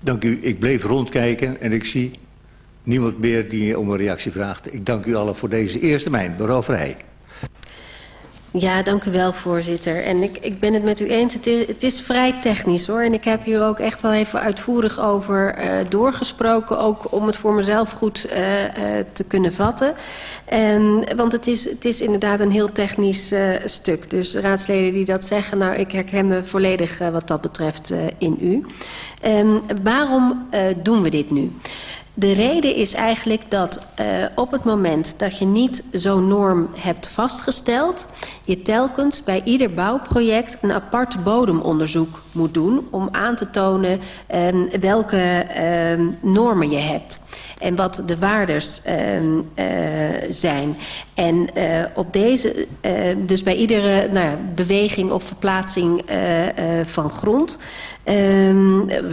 Dank u. Ik bleef rondkijken en ik zie niemand meer die om een reactie vraagt. Ik dank u allen voor deze eerste mijn. Mevrouw Vrij. Ja, dank u wel, voorzitter. En ik, ik ben het met u eens. Het is, het is vrij technisch, hoor. En ik heb hier ook echt wel even uitvoerig over uh, doorgesproken. Ook om het voor mezelf goed uh, uh, te kunnen vatten. En, want het is, het is inderdaad een heel technisch stuk. Dus raadsleden die dat zeggen, nou, ik herken me volledig wat dat betreft in u. En waarom doen we dit nu? De reden is eigenlijk dat uh, op het moment dat je niet zo'n norm hebt vastgesteld... je telkens bij ieder bouwproject een apart bodemonderzoek moet doen... om aan te tonen uh, welke uh, normen je hebt en wat de waardes zijn. En op deze, dus bij iedere nou, beweging of verplaatsing van grond...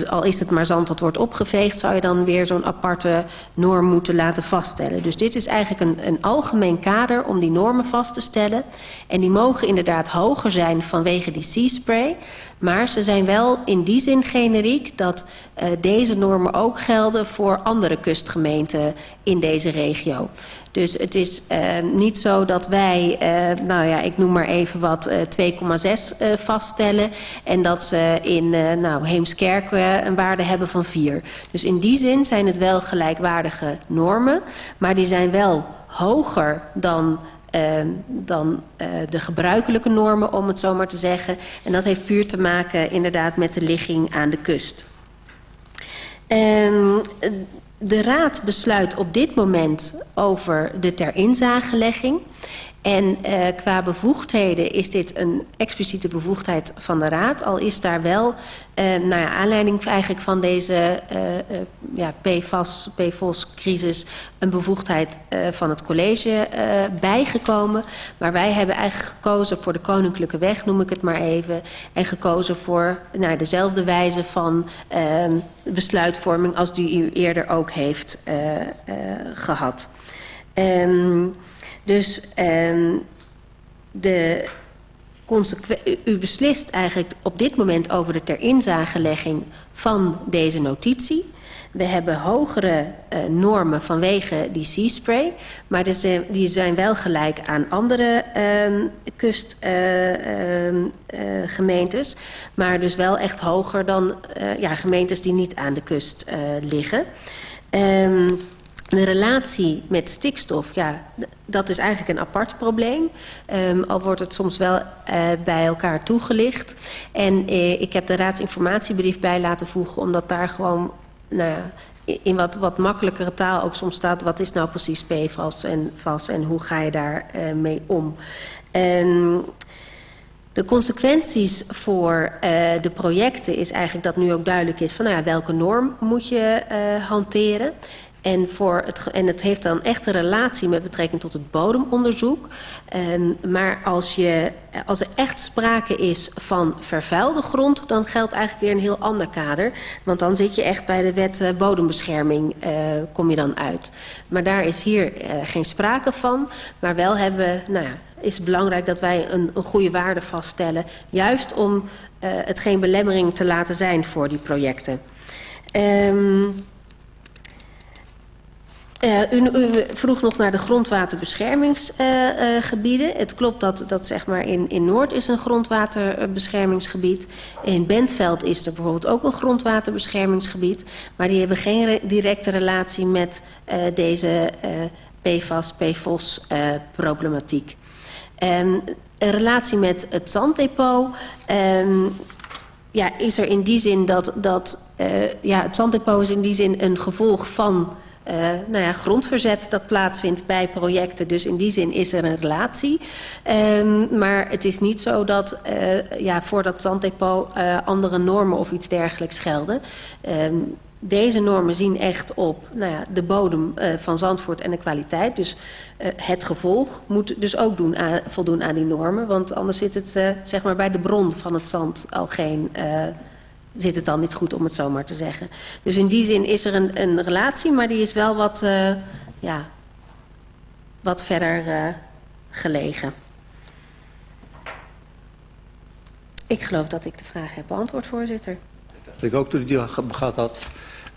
Al is het maar zand dat wordt opgeveegd... zou je dan weer zo'n norm moeten laten vaststellen. Dus dit is eigenlijk een, een algemeen kader om die normen vast te stellen. En die mogen inderdaad hoger zijn vanwege die sea-spray... Maar ze zijn wel in die zin generiek dat uh, deze normen ook gelden voor andere kustgemeenten in deze regio. Dus het is uh, niet zo dat wij, uh, nou ja, ik noem maar even wat, 2,6 vaststellen. En dat ze in nou, Heemskerk een waarde hebben van 4. Dus in die zin zijn het wel gelijkwaardige normen. Maar die zijn wel hoger dan uh, dan uh, de gebruikelijke normen, om het zo maar te zeggen. En dat heeft puur te maken inderdaad met de ligging aan de kust. Um, de Raad besluit op dit moment over de ter inzagelegging. En uh, qua bevoegdheden is dit een expliciete bevoegdheid van de Raad. Al is daar wel, uh, nou ja, aanleiding eigenlijk van deze uh, ja, PFAS, PFOS-crisis... een bevoegdheid van het college bijgekomen. Maar wij hebben eigenlijk gekozen voor de koninklijke weg, noem ik het maar even... en gekozen voor nou, dezelfde wijze van uh, besluitvorming... als die u eerder ook heeft gehad. Um, Dus um, de u beslist eigenlijk op dit moment over de ter inzagelegging van deze notitie. We hebben hogere uh, normen vanwege die sea-spray, maar die zijn wel gelijk aan andere uh, kustgemeentes, uh, maar dus wel echt hoger dan ja, gemeentes die niet aan de kust liggen. Um, de relatie met stikstof, ja, dat is eigenlijk een apart probleem. Um, al wordt het soms wel uh, bij elkaar toegelicht. En uh, ik heb de raadsinformatiebrief bij laten voegen... omdat daar gewoon nou ja, in wat, wat makkelijkere taal ook soms staat... wat is nou precies PFAS en VAS en hoe ga je daar uh, mee om? En de consequenties voor de projecten is eigenlijk dat nu ook duidelijk is... van nou ja, welke norm moet je hanteren... En, voor het, en het heeft dan echt een relatie met betrekking tot het bodemonderzoek. Um, maar als, je, als er echt sprake is van vervuilde grond... dan geldt eigenlijk weer een heel ander kader. Want dan zit je echt bij de wet uh, bodembescherming, uh, kom je dan uit. Maar daar is hier uh, geen sprake van. Maar wel hebben we, nou ja, is het belangrijk dat wij een, een goede waarde vaststellen. Juist om het geen belemmering te laten zijn voor die projecten. Um, Uh, u, vroeg nog naar de grondwaterbeschermingsgebieden. Het klopt dat, dat zeg maar in, in Noord is een grondwaterbeschermingsgebied. In Bentveld is er bijvoorbeeld ook een grondwaterbeschermingsgebied. Maar die hebben geen re directe relatie met deze PFAS, PFOS problematiek. Um, een relatie met het zanddepot... Um, ja, is er in die zin dat, dat ja, het zanddepot is in die zin een gevolg van... Uh, nou ja, grondverzet dat plaatsvindt bij projecten. Dus in die zin is er een relatie. Um, maar het is niet zo dat uh, ja, voor dat zanddepot uh, andere normen of iets dergelijks gelden. Um, deze normen zien echt op nou ja, de bodem van Zandvoort en de kwaliteit. Dus het gevolg moet dus ook doen voldoen aan die normen. Want anders zit het zeg maar bij de bron van het zand al geen zit het dan niet goed om het zomaar te zeggen. Dus in die zin is er een, een relatie, maar die is wel wat, uh, ja, wat verder uh, gelegen. Ik geloof dat ik de vraag heb beantwoord, voorzitter. Dat ik ook toen ik die gehad had.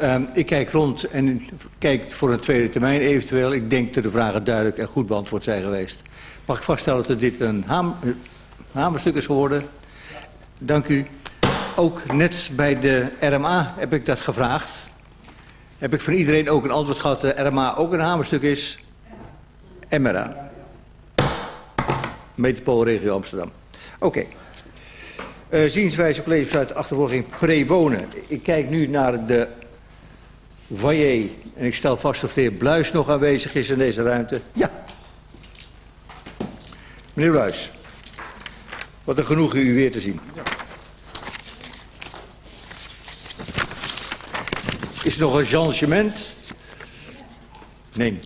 Um, ik kijk rond en kijk voor een tweede termijn eventueel. Ik denk dat de vragen duidelijk en goed beantwoord zijn geweest. Mag ik vaststellen dat dit een hamerstuk is geworden? Dank u. Ook net bij de RMA heb ik dat gevraagd. Heb ik van iedereen ook een antwoord gehad dat de RMA ook een hamerstuk is? MRA. Metropoolregio Amsterdam. Oké. Okay. Uh, zienswijze college uit de achtervolging pre-wonen. Ik kijk nu naar de foyer en ik stel vast of de heer Bluis nog aanwezig is in deze ruimte. Ja. Meneer Bluis. Wat een genoegen u weer te zien. Is er nog een changement? Nee.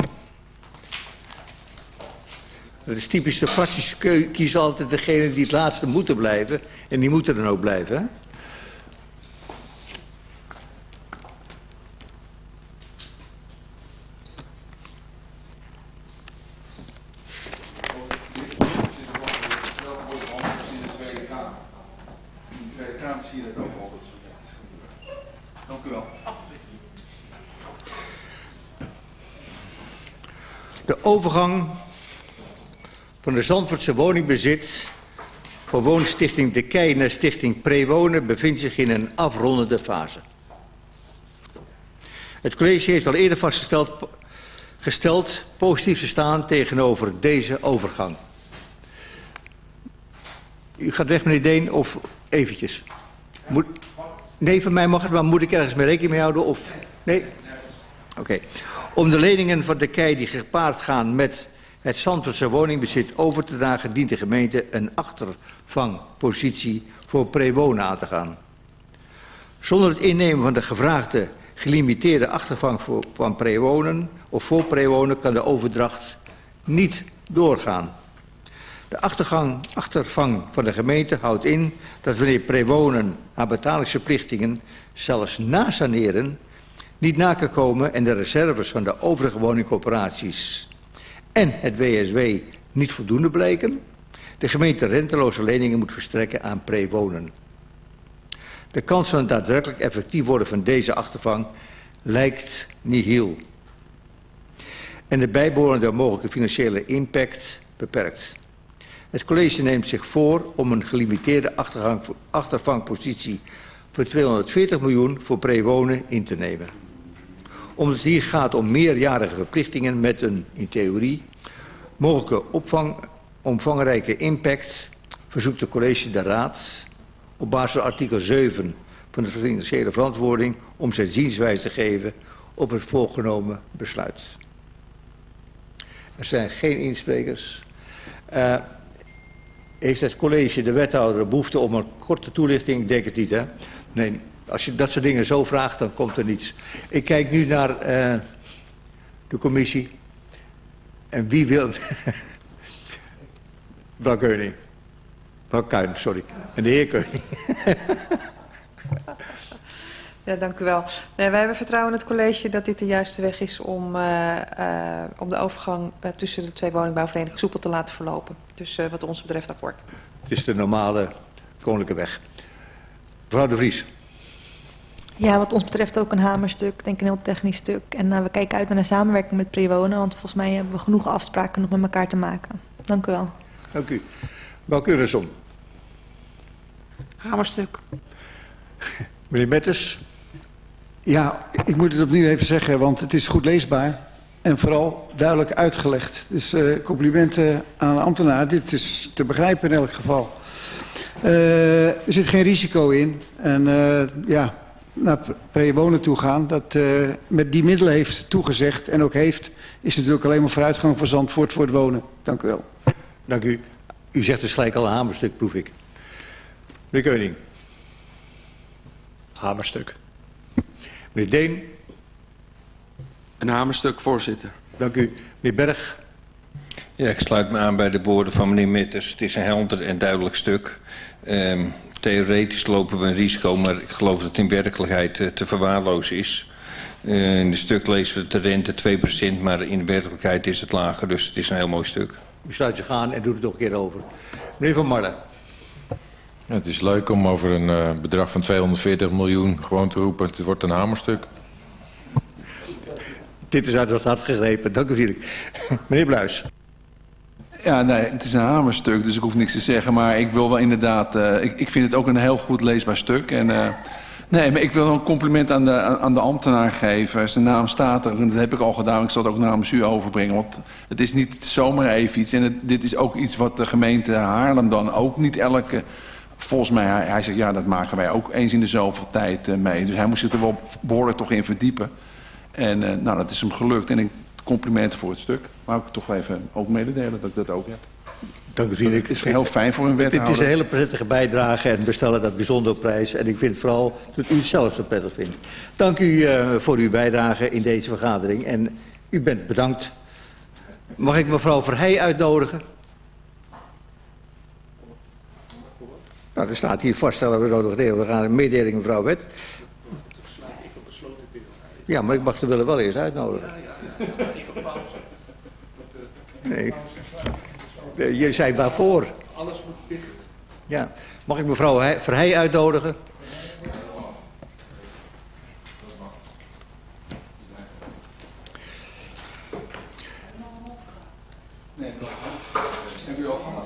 Dat is typisch, de fracties kiezen altijd degene die het laatste moeten blijven. En die moeten dan ook blijven, hè? Overgang van de Zandvoortse woningbezit van woonstichting De Kei naar stichting Prewonen bevindt zich in een afrondende fase. Het college heeft al eerder vastgesteld gesteld positief te staan tegenover deze overgang. U gaat weg meneer Deen of eventjes? Moet, nee, van mij mag het, maar moet ik ergens mee rekening mee houden of... Nee? Oké. Om de leningen van de kei die gepaard gaan met het Zandvoortse woningbezit over te dragen... dient de gemeente een achtervangpositie voor prewonen aan te gaan. Zonder het innemen van de gevraagde gelimiteerde achtervang voor, van prewonen of voor prewonen... kan de overdracht niet doorgaan. De achtergang, achtervang van de gemeente houdt in dat wanneer prewonen haar betalingsverplichtingen zelfs na saneren niet na kan komen en de reserves van de overige woningcorporaties en het WSW niet voldoende blijken, de gemeente renteloze leningen moet verstrekken aan prewonen. De kans van het daadwerkelijk effectief worden van deze achtervang lijkt nihil. En de bijbehorende mogelijke financiële impact beperkt. Het college neemt zich voor om een gelimiteerde achtervangpositie voor 240 miljoen voor prewonen in te nemen. Omdat het hier gaat om meerjarige verplichtingen met een, in theorie, mogelijke opvang, omvangrijke impact, verzoekt de college de raad op basis van artikel 7 van de financiële verantwoording om zijn zienswijze te geven op het voorgenomen besluit. Er zijn geen insprekers. Uh, heeft het college, de wethouder, behoefte om een korte toelichting? Ik denk het niet, hè? Nee, als je dat soort dingen zo vraagt, dan komt er niets. Ik kijk nu naar uh, de commissie. En wie wil... (laughs) Mevrouw Keuning. Mevrouw Kuin, sorry. En de heer Keuning. Ja, dank u wel. Nee, wij hebben vertrouwen in het college dat dit de juiste weg is om, uh, uh, om de overgang uh, tussen de twee woningbouwverenigingen soepel te laten verlopen. Dus wat ons betreft akkoord. Het is de normale koninklijke weg. Mevrouw de Vries. Ja, wat ons betreft ook een hamerstuk, denk een heel technisch stuk. En we kijken uit naar een samenwerking met Prewonen, want volgens mij hebben we genoeg afspraken nog met elkaar te maken. Dank u wel. Dank u. Mevrouw Keurensom. Hamerstuk. (laughs) Meneer Metters. Ja, ik moet het opnieuw even zeggen, want het is goed leesbaar. En vooral duidelijk uitgelegd. Dus uh, complimenten aan de ambtenaar. Dit is te begrijpen in elk geval. Uh, er zit geen risico in. En uh, ja, naar pre-wonen toe gaan. Dat met die middelen heeft toegezegd en ook heeft... is natuurlijk alleen maar vooruitgang voor Zandvoort voor het wonen. Dank u wel. Dank u. U zegt dus gelijk al een hamerstuk, proef ik. Meneer Keuning. Hamerstuk. Meneer Deen. Een hamerstuk, voorzitter. Dank u. Meneer Berg. Ja, ik sluit me aan bij de woorden van meneer Mitters. Het is een helder en duidelijk stuk. Um, theoretisch lopen we een risico, maar ik geloof dat het in werkelijkheid uh, te verwaarlozen is. Uh, in het stuk lezen we de rente 2%, maar in de werkelijkheid is het lager. Dus het is een heel mooi stuk. U sluit zich aan en doet het nog een keer over. Meneer Van Marlen. Ja, het is leuk om over een uh, bedrag van 240 miljoen gewoon te roepen. Het wordt een hamerstuk. Dit is uit het hart gegrepen. Dank u vriendelijk. Meneer Bluis. Ja, nee, het is een hamerstuk, dus ik hoef niks te zeggen. Maar ik wil wel inderdaad... Uh, ik, ik vind het ook een heel goed leesbaar stuk. En, uh, nee, maar ik wil een compliment aan de, aan de ambtenaar geven. Zijn naam staat er, en dat heb ik al gedaan. Ik zal het ook namens u overbrengen. Want het is niet zomaar even iets. En dit is ook iets wat de gemeente Haarlem dan ook niet elke... Volgens mij, hij, hij zegt, ja, dat maken wij ook eens in de zoveel tijd uh, mee. Dus hij moest zich er wel behoorlijk toch in verdiepen. En nou, dat is hem gelukt. En ik complimenten voor het stuk. Maar ik toch even ook mededelen dat ik dat ook heb. Dank u vriendelijk. Het is heel fijn voor een wethouder. Het is een hele prettige bijdrage en we stellen dat bijzonder op prijs. En ik vind vooral dat u het zelf zo prettig vindt. Dank u uh, voor uw bijdrage in deze vergadering. En u bent bedankt. Mag ik mevrouw Verheij uitnodigen? Nou, er staat hier vaststellen we zo nog deel. We gaan een mededeling mevrouw Wet. Ja, maar ik mag ze willen wel eerst uitnodigen. Even pauze. Nee. Je zei waarvoor? Alles moet dicht. Ja. Mag ik mevrouw Verheij uitnodigen? Nee, dat heb u al gehad.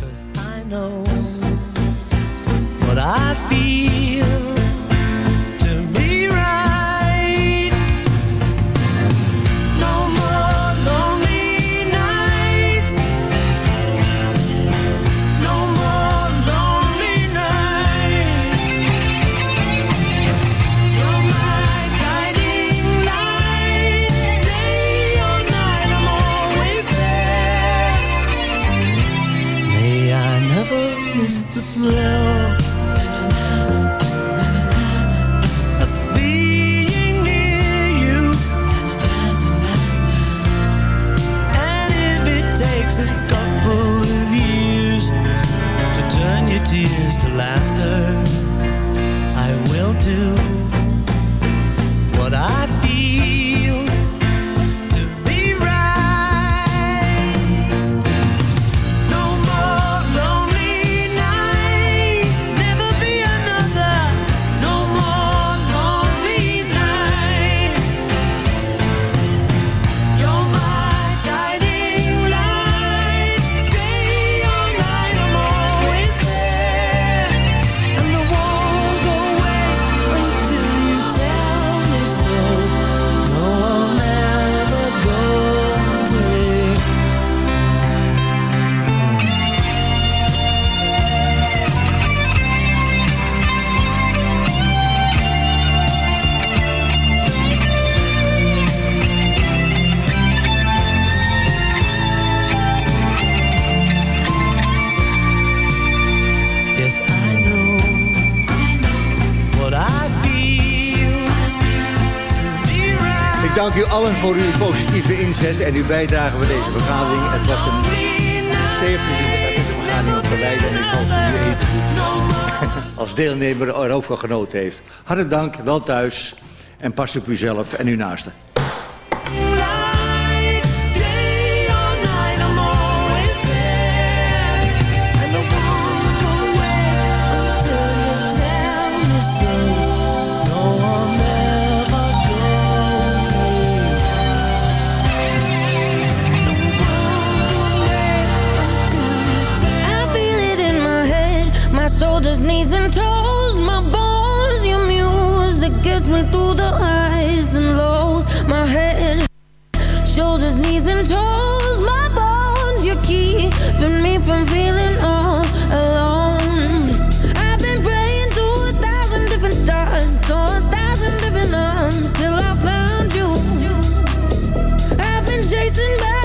Cause I know. what u allen voor uw positieve inzet en uw bijdrage voor deze vergadering. Het was een zeer vergadering op Leiden en ik u als deelnemer erover genoten heeft. Hartelijk dank, wel thuis en pas op uzelf en uw naasten. me through the highs and lows. My head, shoulders, knees, and toes. My bones, you're keeping me from feeling all alone. I've been praying to a thousand different stars, to a thousand different arms, till I found you. I've been chasing.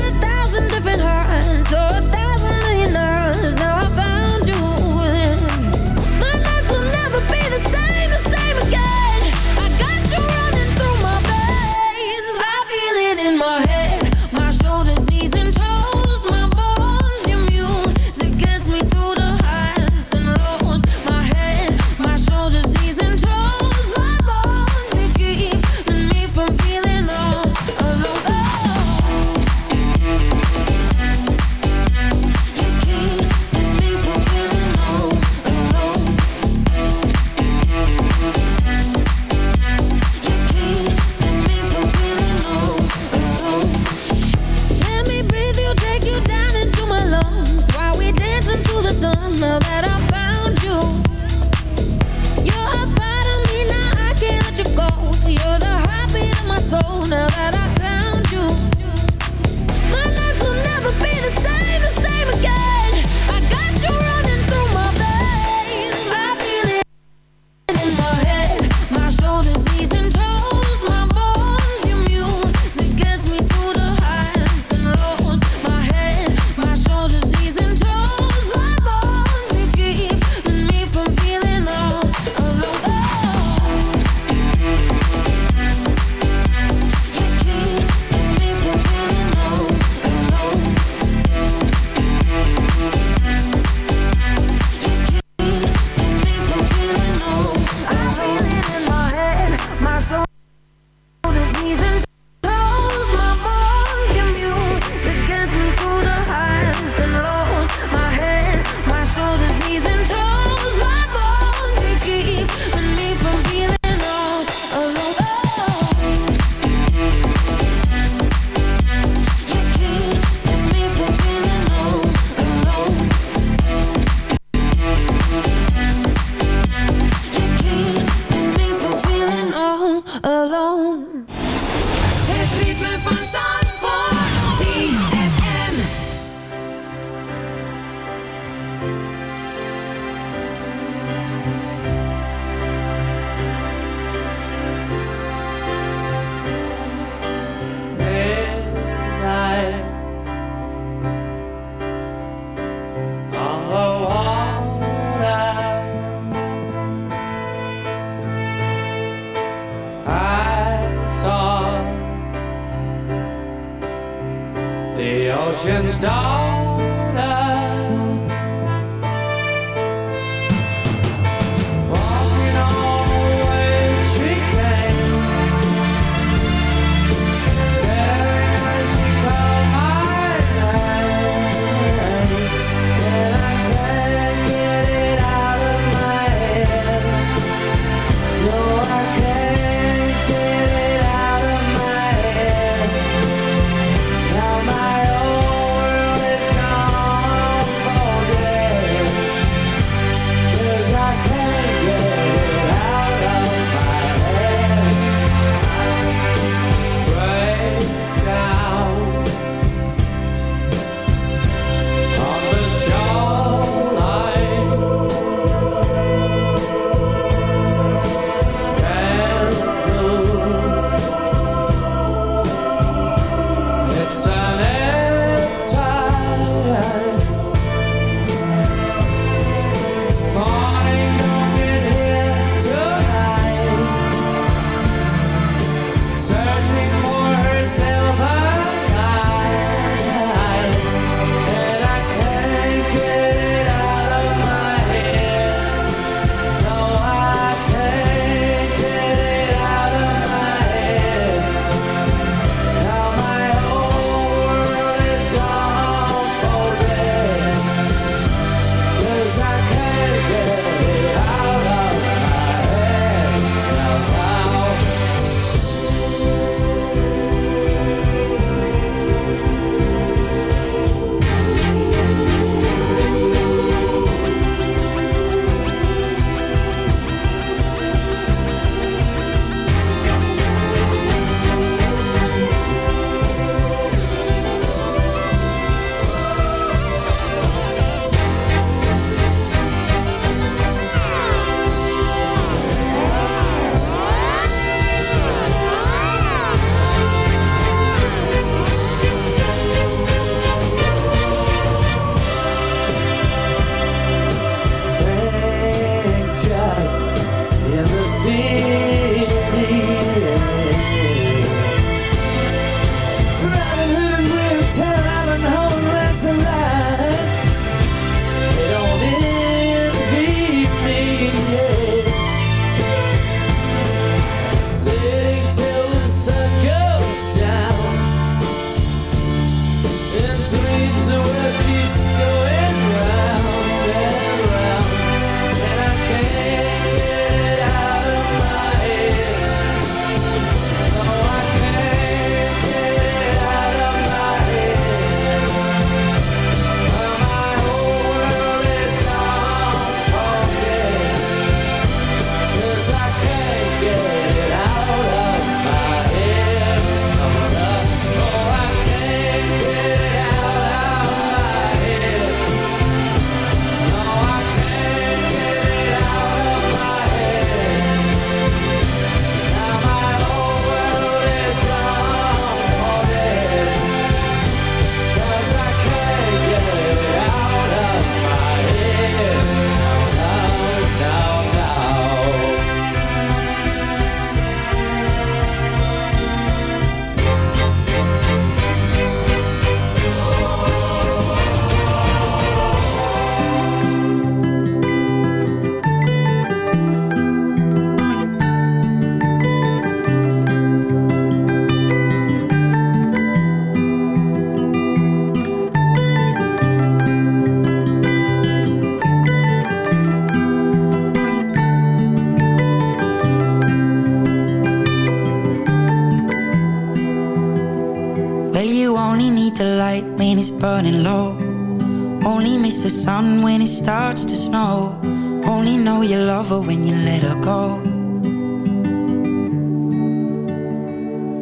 when it starts to snow. Only know love her when you let her go.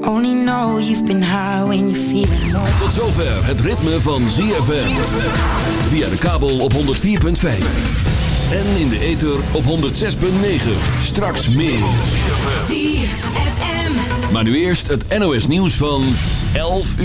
Only know you've been high when you feel low Tot zover het ritme van ZFM Via de kabel op 104.5 En in de ether op 106.9 Straks meer. ZFM Maar nu eerst het NOS nieuws van 11